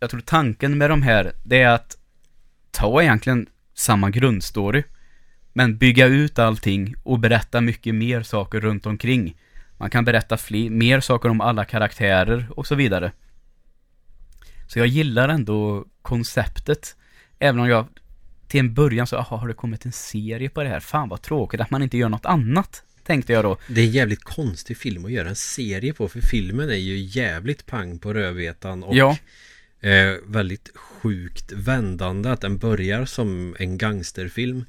jag tror tanken med de här, det är att ta egentligen samma grundstory, men bygga ut allting och berätta mycket mer saker runt omkring. Man kan berätta fler, mer saker om alla karaktärer och så vidare. Så jag gillar ändå konceptet, även om jag till en början så, aha, har det kommit en serie på det här? Fan vad tråkigt att man inte gör något annat, tänkte jag då. Det är en jävligt konstig film att göra en serie på för filmen är ju jävligt pang på rödbetan och Ja. eh, väldigt sjukt vändande att den börjar som en gangsterfilm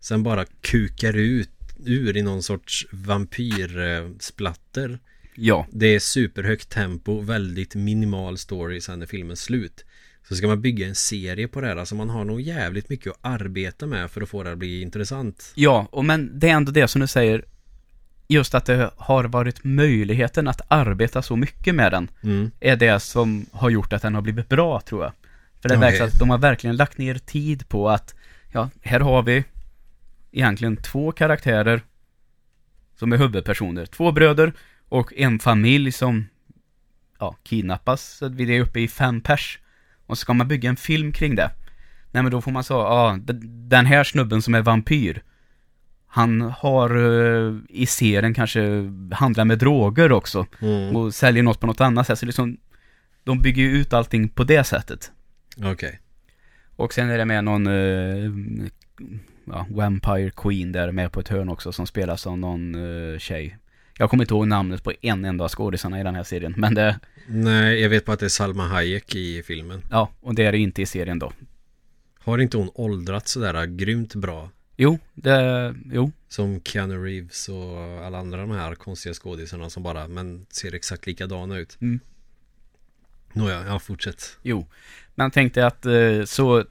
sen bara kukar ut ur i någon sorts vampyrsplatter. Ja, Det är superhögt tempo, väldigt minimal story sen är filmen slut. Så ska man bygga en serie på det här, alltså man har nog jävligt mycket att arbeta med för att få det att bli intressant. Ja, och men det är ändå det som du säger Just att det har varit möjligheten att arbeta så mycket med den Mm. Är det som har gjort att den har blivit bra tror jag För det Okej. verkar att de har verkligen lagt ner tid på att Ja, här har vi Egentligen två karaktärer Som är huvudpersoner Två bröder och en familj som Ja, kidnappas Så vi är uppe i fem pers Och så ska man bygga en film kring det Nej men då får man säga, ja, d- den här snubben som är vampyr Han har eh, i serien kanske handlar med droger också Mm. och säljer något på något annat sätt. Så liksom, de bygger ju ut allting på det sättet. Okej. Och sen är det med någon eh, ja, Vampire Queen där med på ett hörn också som spelas av någon uh, tjej. Jag kommer inte ihåg namnet på en enda av skådisarna i den här serien, men det... Nej, jag vet bara att det är Salma Hayek i filmen. Ja, och det är det inte i serien då. Har inte hon åldrats sådär grymt bra? Jo, det, jo. Som Keanu Reeves och alla andra de här konstiga skådisarna som bara, men ser exakt likadana ut. Mm. Nåja, ja, fortsätt. Jo, men tänkte att eh, så,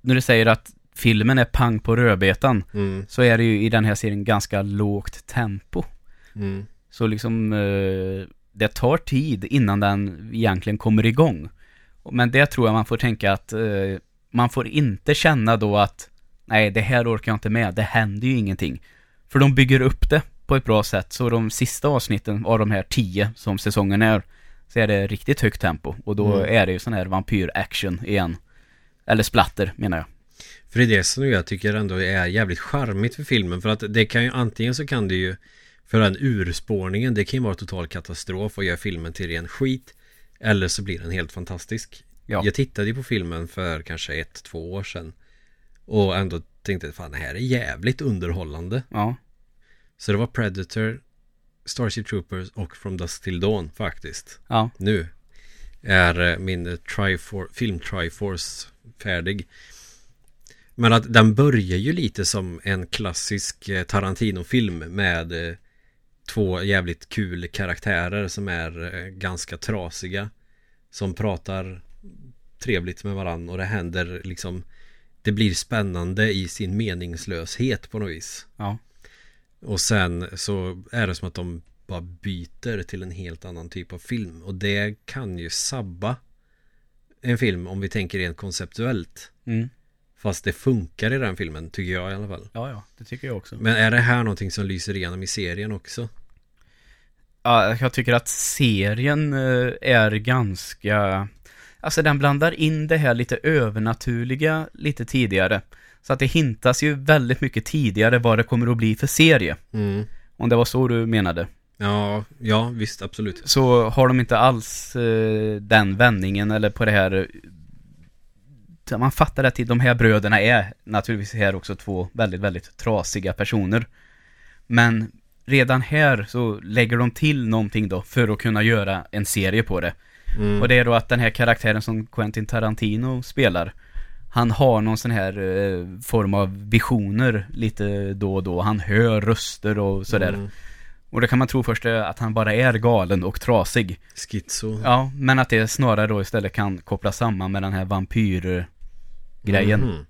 när du säger att filmen är pang på rödbetan, Mm, så är det ju i den här serien ganska lågt tempo. mm, Så liksom, eh, det tar tid innan den egentligen kommer igång. Men det tror jag man får tänka att eh, man får inte känna då att nej, det här orkar jag inte med, det händer ju ingenting. För de bygger upp det på ett bra sätt, så de sista avsnitten av de här tio som säsongen är, så är det riktigt högt tempo. Och då Mm. är det ju sån här vampyr-action igen. Eller splatter, menar jag. För det är det som jag tycker ändå är jävligt charmigt för filmen. För att det kan ju antingen så kan det ju för den urspårningen, det kan ju vara total katastrof och göra filmen till ren skit. Eller så blir den helt fantastisk. Ja. Jag tittade ju på filmen för kanske ett, två år sedan. Och ändå tänkte fan det här är jävligt underhållande. Ja. Så det var Predator, Starship Troopers och From Dusk Till Dawn faktiskt. Ja. Nu är eh, min Trifor- film Triforce färdig. Men att den börjar ju lite som en klassisk eh, Tarantino-film med eh, två jävligt kul karaktärer som är ganska trasiga. Som pratar trevligt med varandra och det händer liksom Det blir spännande i sin meningslöshet på något vis. Ja. Och sen så är det som att de bara byter till en helt annan typ av film. Och det kan ju sabba en film om vi tänker rent konceptuellt. Mm. Fast det funkar i den filmen, tycker jag i alla fall. Ja, ja. Det tycker jag också. Men är det här någonting som lyser igenom i serien också? Ja, jag tycker att serien eh, är ganska... Alltså den blandar in det här lite övernaturliga lite tidigare. Så att det hintas ju väldigt mycket tidigare vad det kommer att bli för serie. Mm. Om det var så du menade. Ja, ja visst absolut. Så har de inte alls eh, den vändningen eller på det här... eh, Man fattar att de här bröderna är naturligtvis här också två väldigt, väldigt trasiga personer. Men redan här så lägger de till någonting då för att kunna göra en serie på det. Mm. Och det är då att den här karaktären som Quentin Tarantino spelar Han har någon sån här eh, form av visioner lite då och då Han hör röster och sådär Mm. Och det kan man tro först att han bara är galen och trasig Schizo. Ja, men att det snarare då istället kan kopplas samman med den här vampyr-grejen Mhm.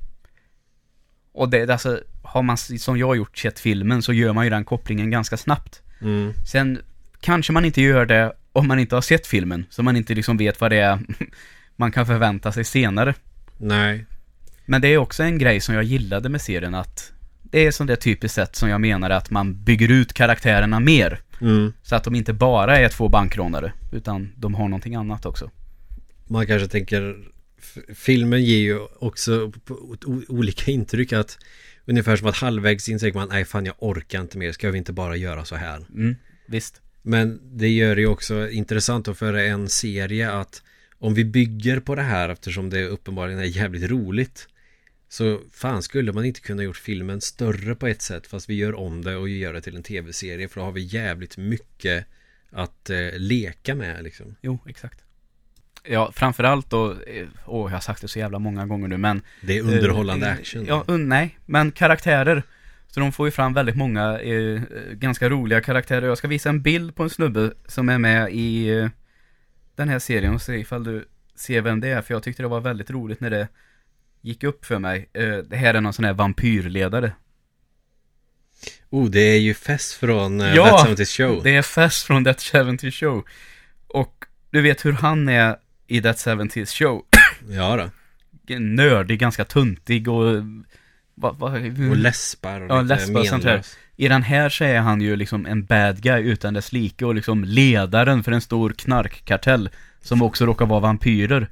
Och det, alltså, har man som jag gjort sett filmen så gör man ju den kopplingen ganska snabbt Mm. Sen kanske man inte gör det om man inte har sett filmen, så man inte liksom vet vad det är man kan förvänta sig senare. Nej. Men det är också en grej som jag gillade med serien att det är sånt där typiskt sätt som jag menar att man bygger ut karaktärerna mer. Mm. Så att de inte bara är två bankrånare, utan de har någonting annat också. Man kanske tänker Filmen ger ju också olika intryck att Ungefär som att halvvägs inser man Nej fan jag orkar inte mer Ska vi inte bara göra så här Mm, visst. Men det gör det ju också intressant att föra en serie att Om vi bygger på det här eftersom det uppenbarligen är jävligt roligt Så fan skulle man inte kunna gjort filmen större på ett sätt Fast vi gör om det och gör det till en tv-serie För då har vi jävligt mycket att eh, leka med liksom Jo, exakt. Ja, framförallt då, eh, åh, jag har sagt det så jävla många gånger nu, men Det är underhållande Eh, action Ja, un, nej, men karaktärer. Så de får ju fram väldigt många eh, ganska roliga karaktärer. Jag ska visa en bild på en snubbe som är med i eh, den här serien och se ifall du ser vem det är. För jag tyckte det var väldigt roligt när det gick upp för mig. Eh, det här är någon sån här vampyrledare. Oh, det är ju Fess från uh, Ja, That 70 Show. Det är Fess från That 70 Show. Och du vet hur han är i That 70 Show. Ja då. Nördig, ganska tuntig och... Va, va, Och läspar och Ja, lite läspar och sånt menlös. I den här så är han ju liksom en bad guy utan dess like och liksom ledaren för en stor knarkkartell som också råkar vara vampyrer.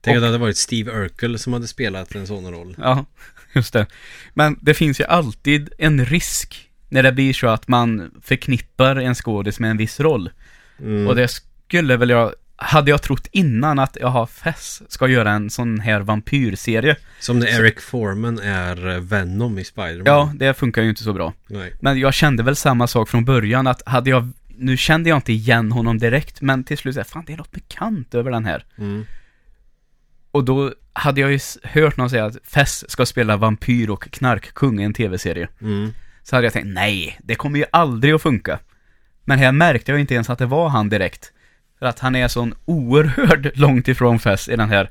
Tänk Och- att det hade varit Steve Urkel som hade spelat en sån roll. Ja, just det. Men det finns ju alltid en risk när det blir så att man förknippar en skådis med en viss roll. Mm. Och det skulle väl jag hade jag trott innan att, jaha, Fess ska göra en sån här vampyrserie. Som när Eric Foreman är eh, Venom i Spiderman. Ja, det funkar ju inte så bra. Nej. Men jag kände väl samma sak från början, att hade jag, nu kände jag inte igen honom direkt, men till slut, fan det är något bekant över den här. Mm. Och då hade jag ju hört någon säga att Fess ska spela vampyr och knarkkung i en tv-serie. Mm. Så hade jag tänkt, nej, det kommer ju aldrig att funka. Men här märkte jag inte ens att det var han direkt. För att han är sån oerhört långt ifrån Fess i den här.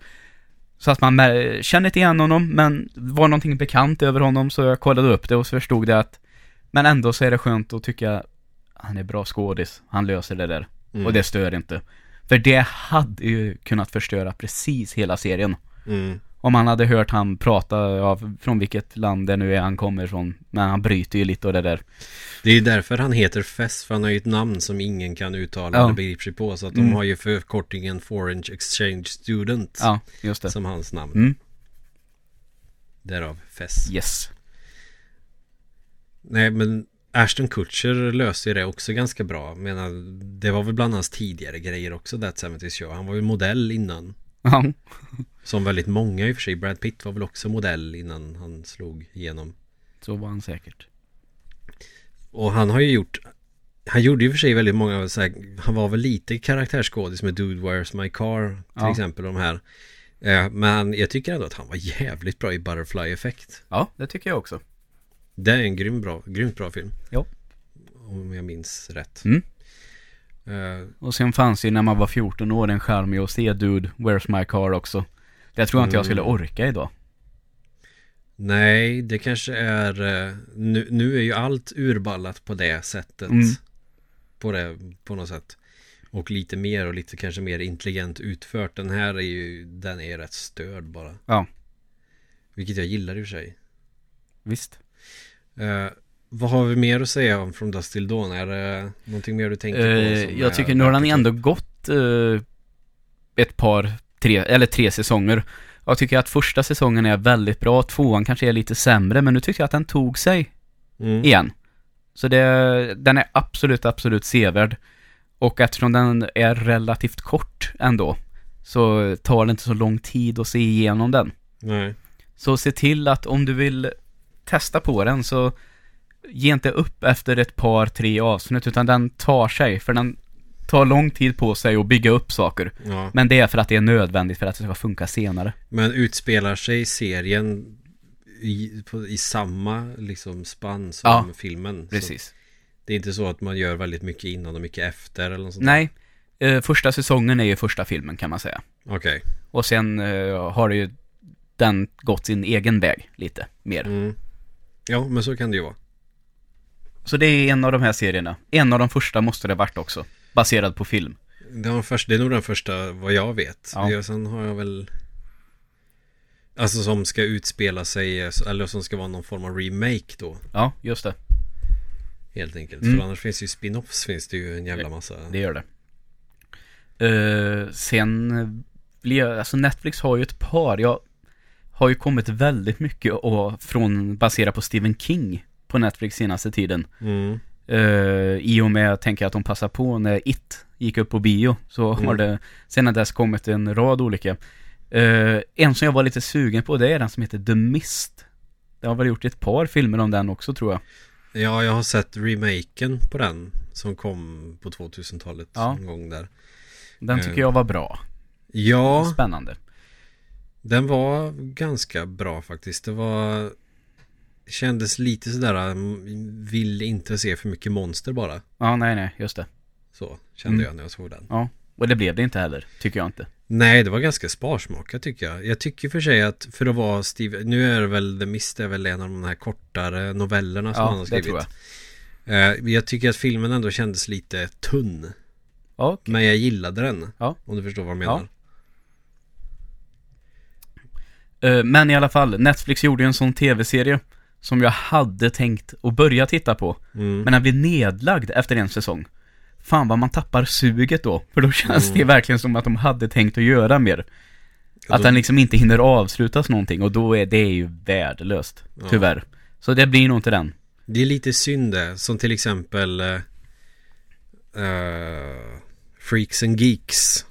Så att man känner inte igen honom, men det var någonting bekant över honom, så jag kollade upp det och så förstod jag att Men ändå så är det skönt att tycka Han är bra skådis, han löser det där. Mm. Och det stör inte. För det hade ju kunnat förstöra precis hela serien. Mm. Om man hade hört han prata, ja, från vilket land det nu är han kommer ifrån. Men han bryter ju lite och det där. Det är ju därför han heter Fess, för han har ju ett namn som ingen kan uttala Ja. eller begriper sig på. Så att Mm. de har ju förkortningen Foreign Exchange Student Ja, just det. som hans namn. Mm, Därav Fess. yes. Nej men Ashton Kutcher löste ju det också ganska bra. Jag menar, det var väl bland hans tidigare grejer också, That 70 Show. Han var ju modell innan. Ja, Som väldigt många i och för sig. Brad Pitt var väl också modell innan han slog igenom. så var han säkert. Och han har ju gjort Han gjorde ju för sig väldigt många så här, Han var väl lite karaktärsskådis med Dude Where's My Car Till Ja. exempel de här Eh, Men jag tycker ändå att han var jävligt bra i Butterfly Effect Ja, det tycker jag också. Det är en grym bra, grymt bra film Ja. Om jag minns rätt Mm. Eh, Och sen fanns ju när man var 14 år en charm i att se Dude, Where's My Car också. Det tror jag inte jag skulle Mm. orka idag. Nej, det kanske är eh, nu, nu är ju allt urballat på det sättet Mm. På det, på något sätt Och lite mer och lite kanske mer intelligent utfört Den här är ju, den är rätt störd bara Ja. Vilket jag gillar i och för sig Visst. Eh, vad har vi mer att säga om From Dust Till Dawn? Är det någonting mer du tänker på? Som jag tycker nu har den ändå gått eh, ett par, tre, eller tre säsonger. Jag tycker att första säsongen är väldigt bra, tvåan kanske är lite sämre, men nu tycker jag att den tog sig mm. igen. Så det, den är absolut, absolut sevärd. Och eftersom den är relativt kort ändå, så tar det inte så lång tid att se igenom den. Nej. Så se till att om du vill testa på den så ge inte upp efter ett par, tre avsnitt, utan den tar sig, för den tar lång tid på sig att bygga upp saker. Ja. Men det är för att det är nödvändigt för att det ska funka senare. Men utspelar sig serien i, på, i samma liksom spann som Ja, filmen? Så Precis. det är inte så att man gör väldigt mycket innan och mycket efter eller något sånt Nej, eh, första säsongen är ju första filmen kan man säga. där? Okej. Och sen eh, har det ju den gått sin egen väg lite mer. Mm. Ja, men så kan det ju vara. Så det är en av de här serierna. En av de första måste det varit också. Baserad på film. Det, var först, det är nog den första vad jag vet. Ja. Sen har jag väl Alltså som ska utspela sig Eller som ska vara någon form av remake då Ja, just det. Helt enkelt Mm. För annars finns ju spin-offs finns det ju en jävla massa Det gör det. Eh, sen blir alltså Netflix har ju ett par, jag har ju kommit väldigt mycket och, från, baserat på Stephen King på Netflix senaste tiden. mm. Uh, I och med, tänker jag, att de passar på när It gick upp på bio, så Mm. har det sedan dess kommit en rad olika. Eh, en som jag var lite sugen på, det är den som heter The Mist. Det har väl gjort ett par filmer om den också tror jag. Ja, jag har sett remaken på den Som kom på 2000-talet Ja. En gång där Den tycker jag var bra. Ja, Spännande. den var ganska bra faktiskt Det var Kändes lite sådär mm, Vill inte se för mycket monster bara Ja, nej, nej, just det. Så kände Mm. jag när jag såg den Ja, och det blev det inte heller, tycker jag inte. Nej, det var ganska sparsmakat tycker jag. Jag tycker för sig att för att vara Steve, nu är det väl The Mist är väl en av de här kortare novellerna som Ja, han har det skrivit. tror jag. jag. jag tycker att filmen ändå kändes lite tunn. Ja, okej. Men jag gillade den. Ja. Om du förstår vad jag menar. Eh, Men i alla fall, Netflix gjorde ju en sån tv-serie som jag hade tänkt att börja titta på. Mm. Men den blev nedlagd efter en säsong. Fan vad man tappar suget då. För då känns Mm. det verkligen som att de hade tänkt att göra mer. Att då- den liksom inte hinner avslutas någonting och då är det ju värdelöst. Ja. Tyvärr. Så det blir nog inte den. Det är lite synd det. Som till exempel eh, Freaks and Geeks.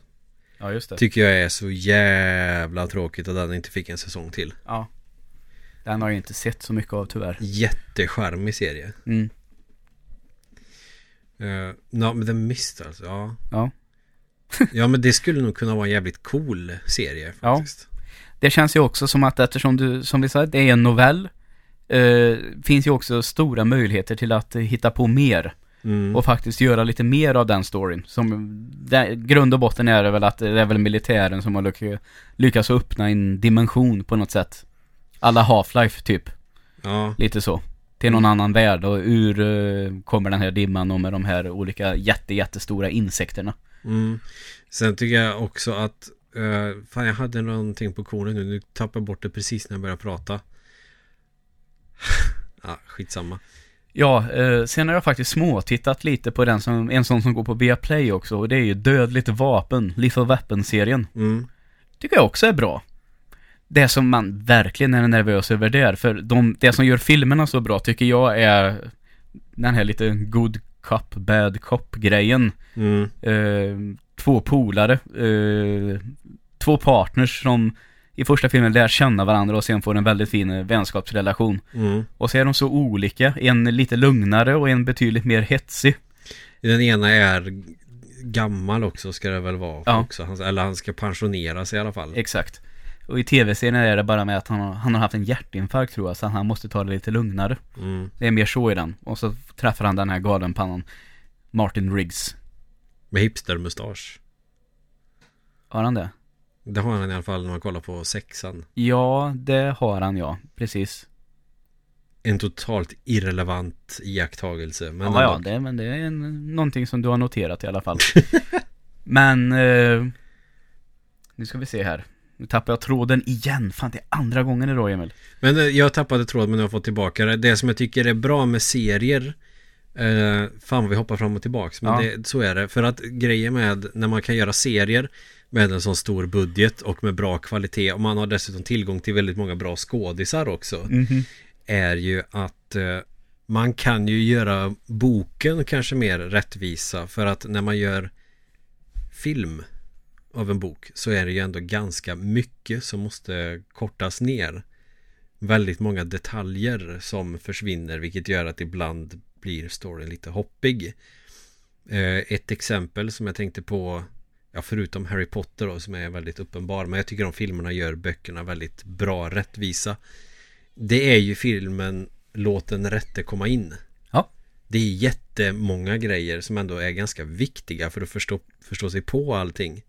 Ja, just det. Tycker jag är så jävla tråkigt att den inte fick en säsong till. Ja. Den har jag inte sett så mycket av tyvärr. Jättecharmig serie. Mm. Uh, no, men The Mist alltså, ja. Ja. ja men det skulle nog kunna vara en jävligt cool serie Ja. faktiskt. Det känns ju också som att eftersom du, som vi sa, det är en novell. Eh, finns ju också stora möjligheter till att hitta på mer. Mm. Och faktiskt göra lite mer av den storyn. Som, det, grund och botten är det väl att det är väl militären som har lyck, lyckats öppna en dimension på något sätt. Alla Half-Life typ. Ja, Lite så. Till någon annan värld och ur eh, kommer den här dimman och med de här olika jätte, jättestora insekterna. mm. Sen tycker jag också att uh, Fan jag hade någonting på kornet nu, nu tappar jag bort det precis när jag börjar prata. ja, skitsamma. Ja, eh, sen har jag faktiskt småtittat lite på den som, en sån som går på Viaplay också och det är ju Dödligt Vapen, Lethal Weapon-serien. Mm. Tycker jag också är bra. Det som man verkligen är nervös över där, för de, det som gör filmerna så bra tycker jag är den här lite good cop, bad cop-grejen. Mm. Eh, två polare, eh, två partners som i första filmen lär känna varandra och sen får en väldigt fin eh, vänskapsrelation. Mm. Och så är de så olika, en lite lugnare och en betydligt mer hetsig. Den ena är gammal också ska det väl vara Ja. också. Han, eller han ska pensioneras i alla fall. Exakt. Och i tv-serien är det bara med att han har, han har haft en hjärtinfarkt tror jag, så han måste ta det lite lugnare. Mm. Det är mer så i den. Och så träffar han den här galenpannan, Martin Riggs. Med hipstermustasch. Har han det? Det har han i alla fall när man kollar på sexan. Ja, det har han ja. Precis. En totalt irrelevant iakttagelse. Men ja, ja, ändå. det, men det är en, någonting som du har noterat i alla fall. men, eh, nu ska vi se här. Nu tappar jag tråden igen. Fan, det är andra gången idag Emil. Men eh, jag tappade tråd men jag har fått tillbaka det. Det som jag tycker är bra med serier eh, Fan vi hoppar fram och tillbaks Men Ja. det, så är det. För att grejen med när man kan göra serier med en sån stor budget och med bra kvalitet och man har dessutom tillgång till väldigt många bra skådisar också Mhm. är ju att eh, man kan ju göra boken kanske mer rättvisa för att när man gör film av en bok så är det ju ändå ganska mycket som måste kortas ner. Väldigt många detaljer som försvinner vilket gör att ibland blir storyn lite hoppig. Eh, ett exempel som jag tänkte på Ja förutom Harry Potter då som är väldigt uppenbar Men jag tycker de filmerna gör böckerna väldigt bra rättvisa Det är ju filmen Låt den rätte komma in Ja. Det är jättemånga grejer som ändå är ganska viktiga för att förstå, förstå sig på allting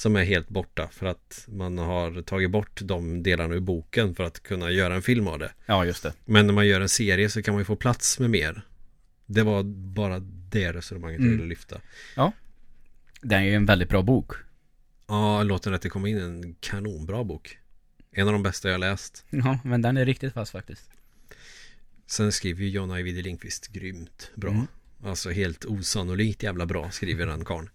Som är helt borta för att man har tagit bort de delarna ur boken för att kunna göra en film av det Ja, just det. Men när man gör en serie så kan man ju få plats med mer Det var bara det resonemanget jag Mm. ville lyfta Det är ju en väldigt bra bok. Ja, Låt den rätte komma in en kanonbra bok En av de bästa jag läst Ja, men den är riktigt fast faktiskt. Sen skriver ju John Ajvide Lindqvist grymt bra Mm. Alltså helt osannolikt jävla bra skriver den karln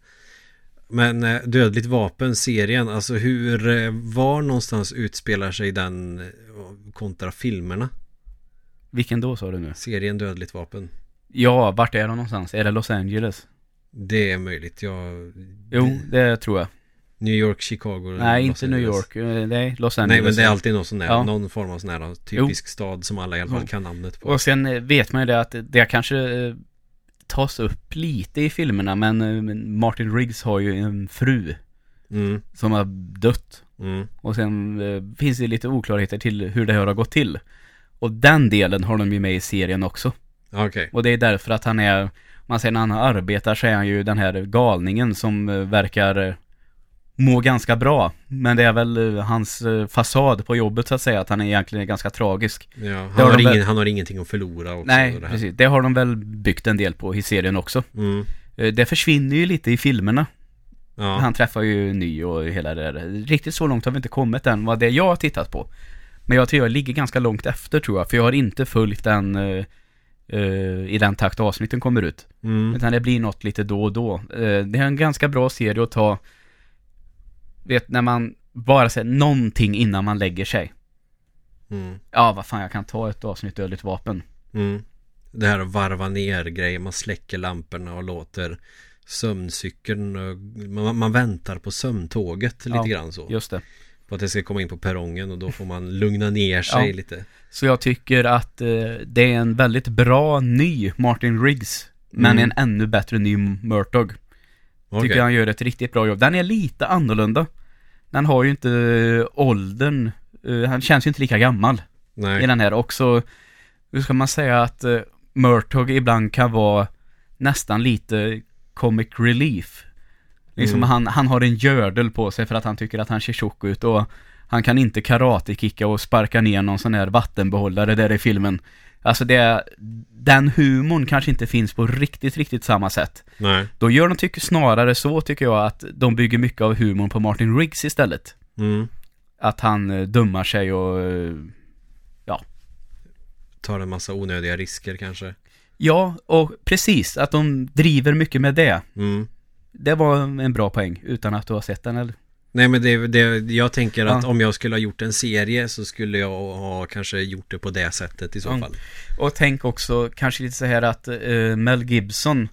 Men eh, Dödligt vapen serien Alltså hur eh, Var någonstans utspelar sig den eh, Kontra filmerna Vilken då sa du nu? Serien Dödligt vapen Ja, vart är de någonstans? Är det Los Angeles? Det är möjligt Jag Jo, det tror jag. New York, Chicago Nej, Los inte New Angeles. York. Eh, Nej, Los Angeles. Nej men det är alltid någon sån där Ja. Någon form av sån här typisk stad Som alla i alla fall Jo. kan namnet på Och sen vet man ju det att det kanske tas upp lite i filmerna, men eh, men Martin Riggs har ju en fru mm, som har dött. mm, Och sen eh, finns det lite oklarheter till hur det här har gått till. Och den delen har de ju med i serien också. Okej Och det är därför att han är, man säger när han arbetar så är han ju den här galningen som eh, verkar eh, må ganska bra. Men det är väl eh, hans eh, fasad på jobbet så att säga, att han är egentligen ganska tragisk. Ja, han, har har ingen, väl- han har ingenting att förlora också Nej, det precis. Det har de väl byggt en del på i serien också. Mm, Eh, Det försvinner ju lite i filmerna. ja. Han träffar ju ny och hela det där. Riktigt så långt har vi inte kommit än, vad det jag har tittat på. Men jag tror jag ligger ganska långt efter tror jag, för jag har inte följt den eh, eh, i den takt avsnitten kommer ut. Mm, Utan det blir något lite då och då. Eh, det är en ganska bra serie att ta, vet när man bara säger någonting innan man lägger sig. mm, Ja, vad fan, jag kan ta ett avsnitt Dödligt vapen. mm. Det här att varva ner grejer, man släcker lamporna och låter sömncykeln. och Man, man väntar på sömntåget lite Ja, grann så. Just det. På att det ska komma in på perrongen och då får man lugna ner sig Ja. lite. Så jag tycker att eh, det är en väldigt bra ny Martin Riggs. Men Mm. en ännu bättre ny Murtog. Tycker han gör ett riktigt bra jobb. Den är lite annorlunda. Den har ju inte eh, åldern. eh, han känns ju inte lika gammal i Nej. den här. Också, hur ska man säga att uh, Murtog ibland kan vara nästan lite comic relief. Liksom Mm. han, han har en gördel på sig för att han tycker att han ser tjock ut och han kan inte karatekicka och sparka ner någon sån här vattenbehållare där i filmen. Alltså det, den humorn kanske inte finns på riktigt, riktigt samma sätt. Nej. Då gör de tycker, snarare så tycker jag att de bygger mycket av humorn på Martin Riggs istället. Mm. Att han eh, dummar sig och eh, Tar en massa onödiga risker kanske. Ja, och precis, att de driver mycket med det. Mm. Det var en bra poäng, utan att du har sett den eller? Nej men det, det, jag tänker att Ja. om jag skulle ha gjort en serie så skulle jag ha kanske gjort det på det sättet i så Ja. fall. Och tänk också kanske lite så här att eh, Mel Gibson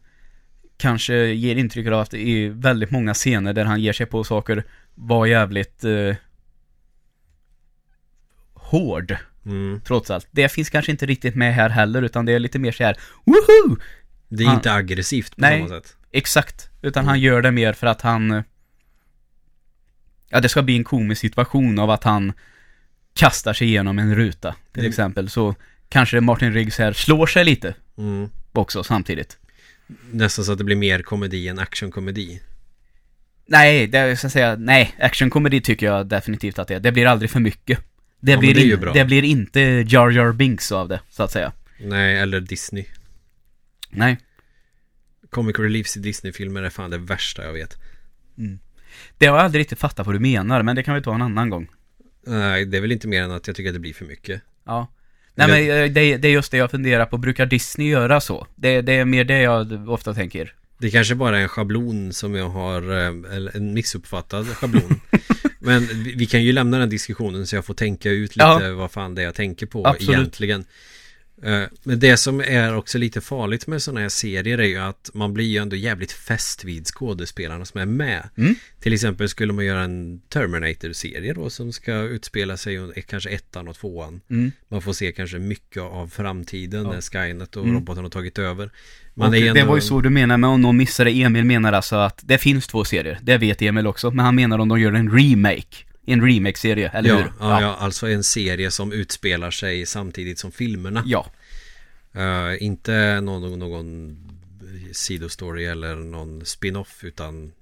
kanske ger intryck av att i väldigt många scener där han ger sig på saker var jävligt eh, hård, Mm. trots allt. Det finns kanske inte riktigt med här heller, utan det är lite mer så här woho! Det är Han- inte aggressivt på Nej. samma sätt. Exakt, utan han gör det mer för att han eh, Ja, det ska bli en komisk situation av att han kastar sig igenom en ruta, till Mm. exempel. Så kanske Martin Riggs här slår sig lite Mm. också samtidigt. Nästan så att det blir mer komedi än actionkomedi. Nej, det ska säga, nej, actionkomedi tycker jag definitivt att det är. Det blir aldrig för mycket. Det, Ja, blir, det in, det blir inte Jar Jar Binks av det, så att säga. Nej, eller Disney. Nej. Comic reliefs i Disney-filmer är fan det värsta jag vet. Det har jag aldrig riktigt fattat vad du menar, men det kan vi ta en annan gång. Nej, det är väl inte mer än att jag tycker att det blir för mycket. Ja. Nej men eh, det, det är just det jag funderar på, brukar Disney göra så? Det, det är mer det jag ofta tänker. Det kanske bara är en schablon som jag har, eh, eller en missuppfattad schablon. Men vi vi kan ju lämna den diskussionen så jag får tänka ut lite Ja. vad fan det är jag tänker på Absolut. egentligen. Eh, Men det som är också lite farligt med sådana här serier är ju att man blir ju ändå jävligt fäst vid skådespelarna som är med. Mm. Till exempel skulle man göra en Terminator-serie då som ska utspela sig under kanske ettan och tvåan. Mm. Man får se kanske mycket av framtiden Ja. när Skynet och Mm. roboten har tagit över. Man ju det ändå- var ju så du menar, men om någon missade Emil menar alltså att det finns två serier. Det vet Emil också, men han menar om de gör en remake. En remake-serie, eller Ja, hur? ja, ja, alltså en serie som utspelar sig samtidigt som filmerna. ja. Eh, inte någon, någon sidostory eller någon spin-off utan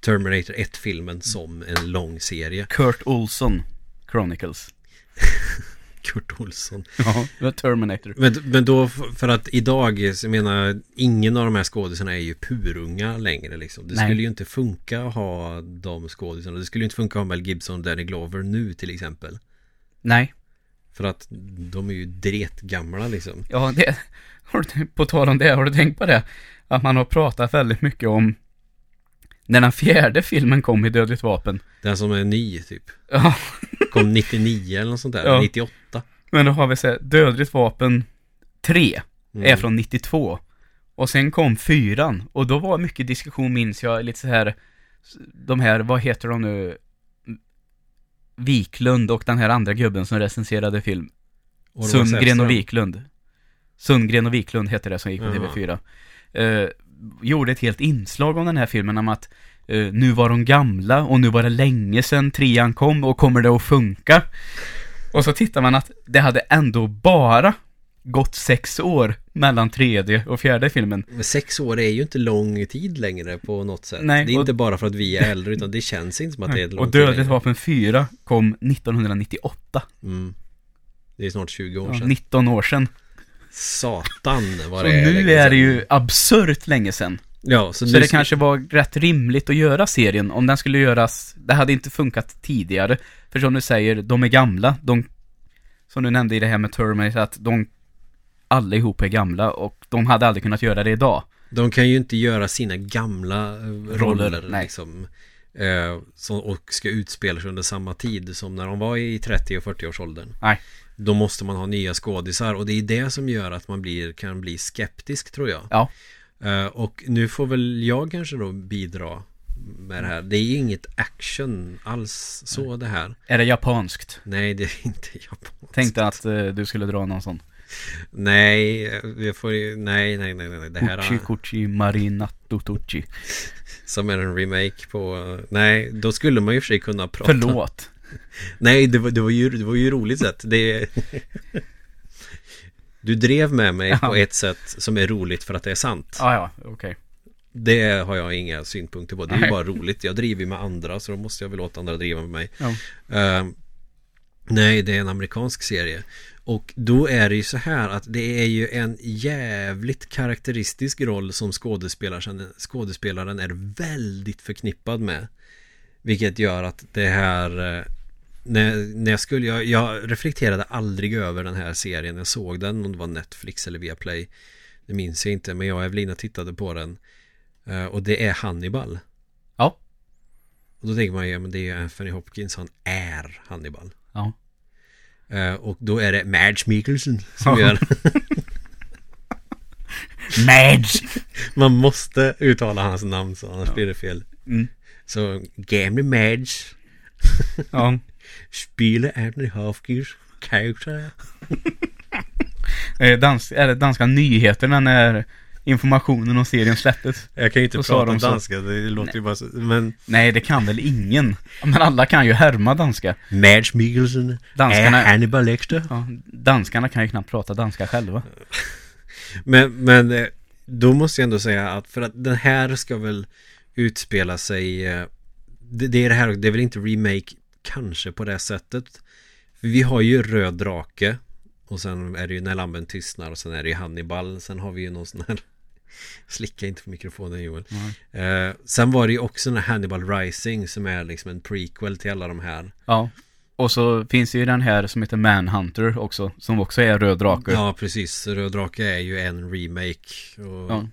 Terminator 1-filmen som en lång serie. Kurt Olson Chronicles. Kurt Olsson. Ja, Terminator. Men, men då, för att idag, jag menar, ingen av de här skådisarna är ju purunga längre liksom. Det Nej. skulle ju inte funka att ha de skådisarna. Det skulle ju inte funka att ha Mel Gibson och Danny Glover nu till exempel. Nej. För att de är ju dretgamla liksom. Ja, det... På tal om det, har du tänkt på det? Att man har pratat väldigt mycket om när den fjärde filmen kom i Dödligt Vapen. Den som är ny typ. Ja, Kom 99 eller något sånt där. Ja. 98. men då har vi så här, Dödligt Vapen 3 Mm. är från 92. Och sen kom fyran. Och då var mycket diskussion, minns jag, lite så här, de här, vad heter de nu? Wiklund och den här andra gubben som recenserade film. Sundgren och Wiklund. Sundgren och Wiklund hette det som gick på Jaha. TV4. Eh, gjorde ett helt inslag om den här filmen om att eh, nu var de gamla och nu var det länge sedan trean kom och kommer det att funka? Och så tittar man att det hade ändå bara gått sex år mellan tredje och fjärde filmen. Men sex år är ju inte lång tid längre på något sätt. Nej, det är och- inte bara för att vi är äldre utan det känns inte som att det är lång Och Dödligt vapen 4 kom 1998. Mm. Det är snart 20 år Ja, sedan. 19 år sedan. Satan vad Så det är nu länge är det ju absurt länge sedan. Ja, så, Så det ska- kanske var rätt rimligt att göra serien om den skulle göras, det hade inte funkat tidigare. För som du säger, de är gamla, de, som du nämnde i det här med Terminator, att de allihopa är gamla och de hade aldrig kunnat göra det idag. De kan ju inte göra sina gamla eh, roller, Roller, nej. liksom. Eh, som, och ska utspela sig under samma tid som när de var i 30 och 40 års åldern. Nej. Då måste man ha nya skådisar och det är det som gör att man blir, kan bli skeptisk tror jag. Ja. Eh, och nu får väl jag kanske då bidra med det här. Det är inget action alls så det här. Är det japanskt? Nej, det är inte japanskt. Tänkte att eh, du skulle dra någon sån. Nej, vi får ju, nej, nej, nej, nej. Det här Uchi Kuchi Marinato Tucci. som är en remake på, nej, då skulle man ju för sig kunna prata. Förlåt. Nej, det var, det var ju, det var ju roligt sätt. Det Du drev med mig på ett sätt som är roligt för att det är sant. Ah, ja, okej. Det har jag inga synpunkter på. Det är ju bara roligt. Jag driver med andra så då måste jag väl låta andra driva med mig. Ja. Eh, nej, det är en amerikansk serie. Och då är det ju så här att det är ju en jävligt karaktäristisk roll som skådespelaren, skådespelaren är väldigt förknippad med. Vilket gör att det här eh, när, när jag skulle, jag, jag reflekterade aldrig över den här serien Jag såg den, om det var Netflix eller Viaplay Det minns jag inte, men jag och Evelina tittade på den Eh, Och det är Hannibal Ja. Och då tänker man ju, men det är ju Anthony Hopkins, han är Hannibal Ja. Eh, Och då är det Mads Mikkelsen som gör Madge! Man måste uttala hans namn så annars Ja. blir det fel Mm. Så gamle Mads Ja. Spelar Anthony Hopkins karaktär Dans, är det danska nyheterna när informationen om serien släpptes? Jag kan ju inte prata de danska, det låter ju bara så Men Nej, det kan väl ingen? Men alla kan ju härma danska. Mads Mikkelsen Danskarna- Hannibal Lecter Ja, danskarna kan ju knappt prata danska själva. Men, men eh, då måste jag ändå säga att för att den här ska väl utspela sig eh, det, det är det här, det är väl inte remake kanske på det sättet För vi har ju Röd Drake Och sen är det ju När Lammen Tystnar och sen är det ju Hannibal Sen har vi ju någon sån här Slicka inte på mikrofonen Joel eh, Sen var det ju också den här Hannibal Rising Som är liksom en prequel till alla de här Ja. Och så finns det ju den här som heter Manhunter också, som också är röd drake. Ja precis, Röd Drake är ju en remake och Ja.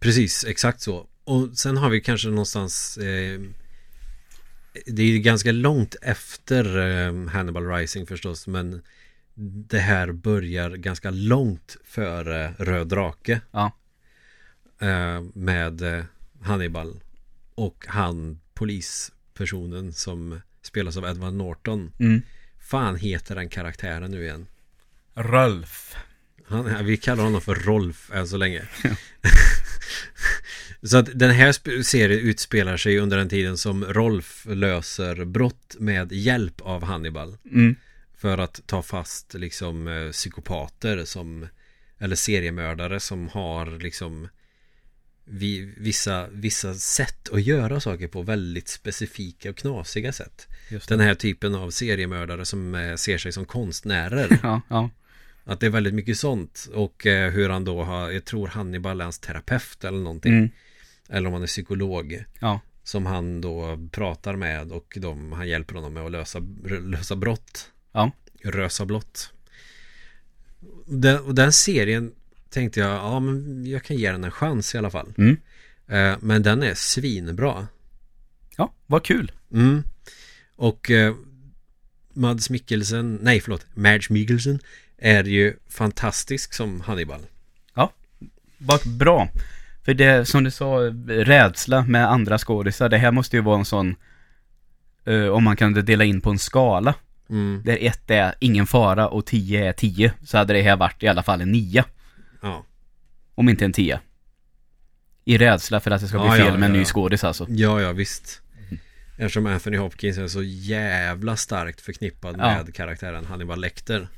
Precis, exakt så. Och sen har vi kanske någonstans eh, Det är ju ganska långt efter eh, Hannibal Rising förstås Men Det här börjar ganska långt före Röd Drake Ja. eh, Med eh, Hannibal Och han polispersonen som spelas av Edward Norton Mm. Fan heter den karaktären nu igen? Rolf. Han, vi kallar honom för Rolf än så länge. så att den här serien utspelar sig under den tiden som Rolf löser brott med hjälp av Hannibal. Mm. För att ta fast liksom eh, psykopater som eller seriemördare som har liksom vi, vissa, vissa sätt att göra saker på väldigt specifika och knasiga sätt. Den här typen av seriemördare som eh, ser sig som konstnärer. Ja, ja. Att det är väldigt mycket sånt och eh, hur han då har, jag tror Hannibal är hans terapeut eller någonting. Mm. Eller om han är psykolog. Ja. Som han då pratar med och de, han hjälper honom med att lösa, lösa brott. Ja. Rösa blott. Den, och den serien tänkte jag, ja men jag kan ge den en chans i alla fall. Mm. Eh, men den är svinbra. Ja, vad kul. Mm. Och eh, Mads Mikkelsen, nej förlåt, Mads Mikkelsen är ju fantastisk som Hannibal. Vad bra. För det, som du sa, rädsla med andra skådisar, det här måste ju vara en sån, eh, om man kan dela in på en skala. Mm. Där ett är ingen fara och tio är tio, så hade det här varit i alla fall en nia. Ja. Om inte en tia. I rädsla för att det ska bli Ja, fel ja, med en ja, ny skådis alltså. ja, ja visst. Eftersom Anthony Hopkins är så jävla starkt förknippad med karaktären Hannibal Lecter.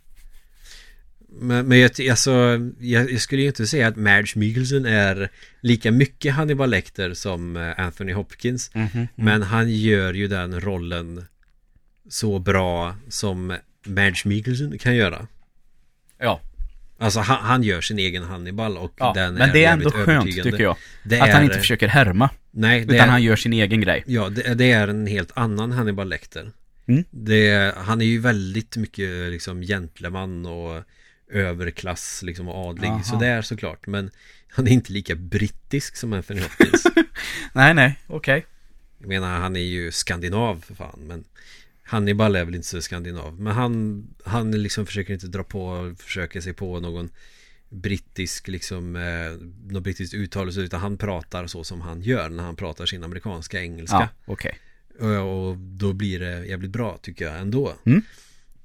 Men, men jag, alltså, jag, jag skulle ju inte säga att Mads Mikkelsen är lika mycket Hannibal Lecter som eh, Anthony Hopkins. Mhm. Men han gör ju den rollen så bra som Mads Mikkelsen kan göra. Ja, Alltså han, han gör sin egen Hannibal och ja. den men det är ändå skönt tycker jag. Det Att han är- inte försöker härma, Nej, utan är, han gör sin egen grej. Ja, det, det är en helt annan Hannibal Lecter. Mm. Det, han är ju väldigt mycket liksom gentleman och överklass liksom och adlig. Aha. Så det är såklart. Men han är inte lika brittisk som Anthony Hopkins. Nej, nej, okej. Jag menar, han är ju skandinav för fan. Men Hannibal är väl inte så skandinav. Men han, han liksom försöker inte dra på, försöker sig på någon brittisk liksom eh, något brittiskt uttalelse utan han pratar så som han gör när han pratar sin amerikanska engelska. Ja, okej. Och, och då blir det jävligt bra tycker jag ändå. Mm.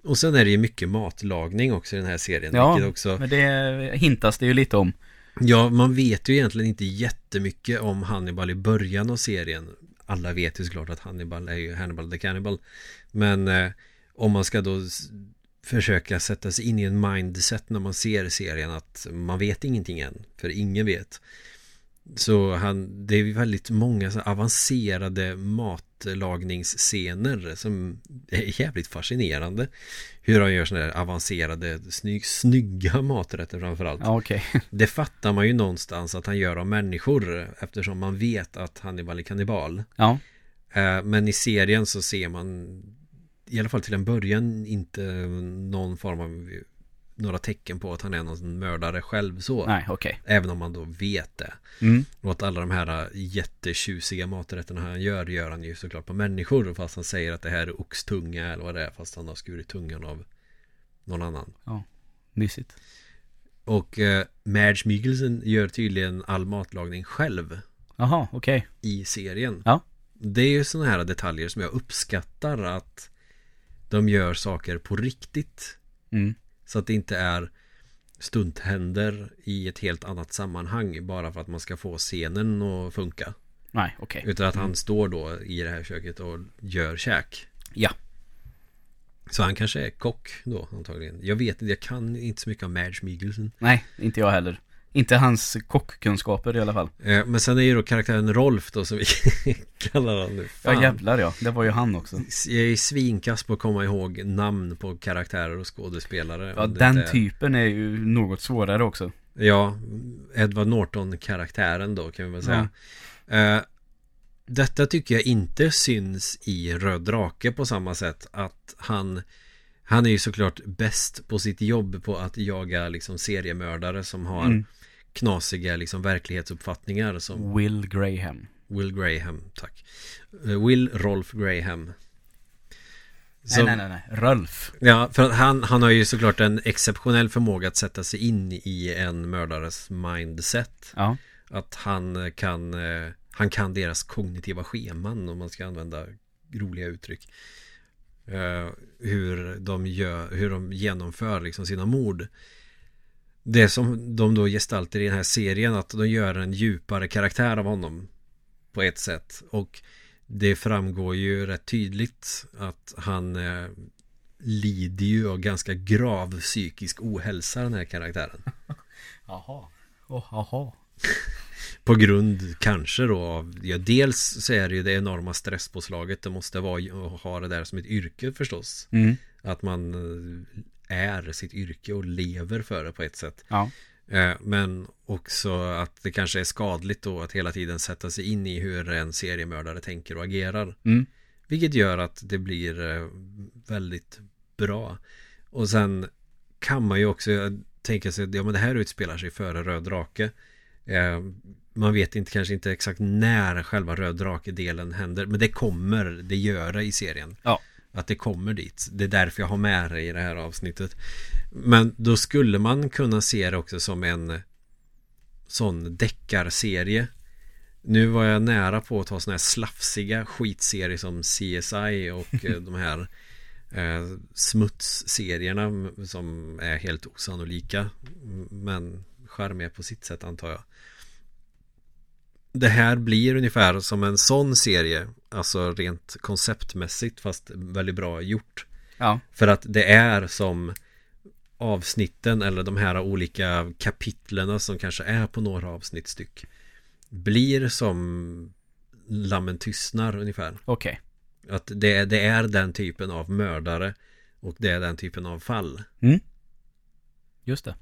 Och sen är det ju mycket matlagning också i den här serien. Ja, också, men det hintas det ju lite om. ja, man vet ju egentligen inte jättemycket om Hannibal i början av serien. Alla vet ju såklart att Hannibal är ju Hannibal the Cannibal. Men eh, om man ska då försöka sätta sig in i en mindset när man ser serien att man vet ingenting än. För ingen vet. Så han, det är väldigt många så avancerade matlagningsscener som är jävligt fascinerande. Hur han gör sådana här avancerade, snygg, snygga maträtter framförallt. Ja, okej. Det fattar man ju någonstans att han gör av människor eftersom man vet att Hannibal är kannibal. Ja, Eh, Men i serien så ser man i alla fall till en början inte någon form av några tecken på att han är någon mördare själv så. nej, okej. Även om man då vet det. Mm. Och att alla de här jättetjusiga maträtterna han gör gör han ju såklart på människor fast han säger att det här är oxtunga eller vad det är fast han har skurit tungan av någon annan. Mysigt. Och eh, Madge Mikkelsen gör tydligen all matlagning själv Jaha, okej. i serien. Ja. Det är ju sådana här detaljer som jag uppskattar att de gör saker på riktigt. Mm. Så att det inte är stunthänder i ett helt annat sammanhang bara för att man ska få scenen att funka. Nej, okej. Utan att han står då i det här köket och gör käk. Ja. Så han kanske är kock då antagligen. Jag vet inte, jag kan inte så mycket om Madge Mikkelsen. Nej, inte jag heller. Inte hans kockkunskaper i alla fall. Eh, Men sen är ju då karaktären Rolf då som vi kallar honom nu. Ja, Fan. jävlar ja. Det var ju han också. Jag är svinkass på att komma ihåg namn på karaktärer och skådespelare. Ja, den är- typen är ju något svårare också. Ja, Edward Norton-karaktären då kan vi väl säga. Eh, detta tycker jag inte syns i Röd Drake på samma sätt. Att han Han är ju såklart bäst på sitt jobb på att jaga liksom seriemördare som har Mm. Knasiga liksom verklighetsuppfattningar som Will Graham. Will Graham, tack. Eh, Will Rolf Graham. Som- nej, nej, nej. Rolf. Ja, för att han, han har ju såklart en exceptionell förmåga att sätta sig in i en mördares mindset. Ja. Att han kan, eh, han kan deras kognitiva scheman om man ska använda roliga uttryck. Eh, hur, de gör, hur de genomför liksom sina mord. Det som de då gestaltar i den här serien att de gör en djupare karaktär av honom på ett sätt. Och det framgår ju rätt tydligt att han eh, lider ju av ganska grav psykisk ohälsa den här karaktären. Jaha. Oh, jaha. På grund kanske då av, ja dels så är det ju det enorma stresspåslaget det måste vara att ha det där som ett yrke förstås. Mm. Att man eh, är sitt yrke och lever för det på ett sätt. Ja. Eh, Men också att det kanske är skadligt då att hela tiden sätta sig in i hur en seriemördare tänker och agerar. Mm. Vilket gör att det blir eh, väldigt bra. Och sen kan man ju också tänka sig att ja, men det här utspelar sig före Röd Drake. Eh, Man vet inte kanske inte exakt när själva Röd Drake-delen händer. Men det kommer, det gör det i serien. Ja. Att det kommer dit. Det är därför jag har med det i det här avsnittet. Men då skulle man kunna se det också som en sån deckarserie. Nu var jag nära på att ta såna här slafsiga skitserier som CSI och eh, de här eh, smutsserierna som är helt osannolika. Men charmiga på sitt sätt antar jag. Det här blir ungefär som en sån serie. Alltså rent konceptmässigt fast väldigt bra gjort. Ja. För att det är som avsnitten eller de här olika kapitlerna som kanske är på några avsnitt styck. Blir som Lammen tystnar ungefär. Okej. Att det, är- det är den typen av mördare och det är den typen av fall. Just det.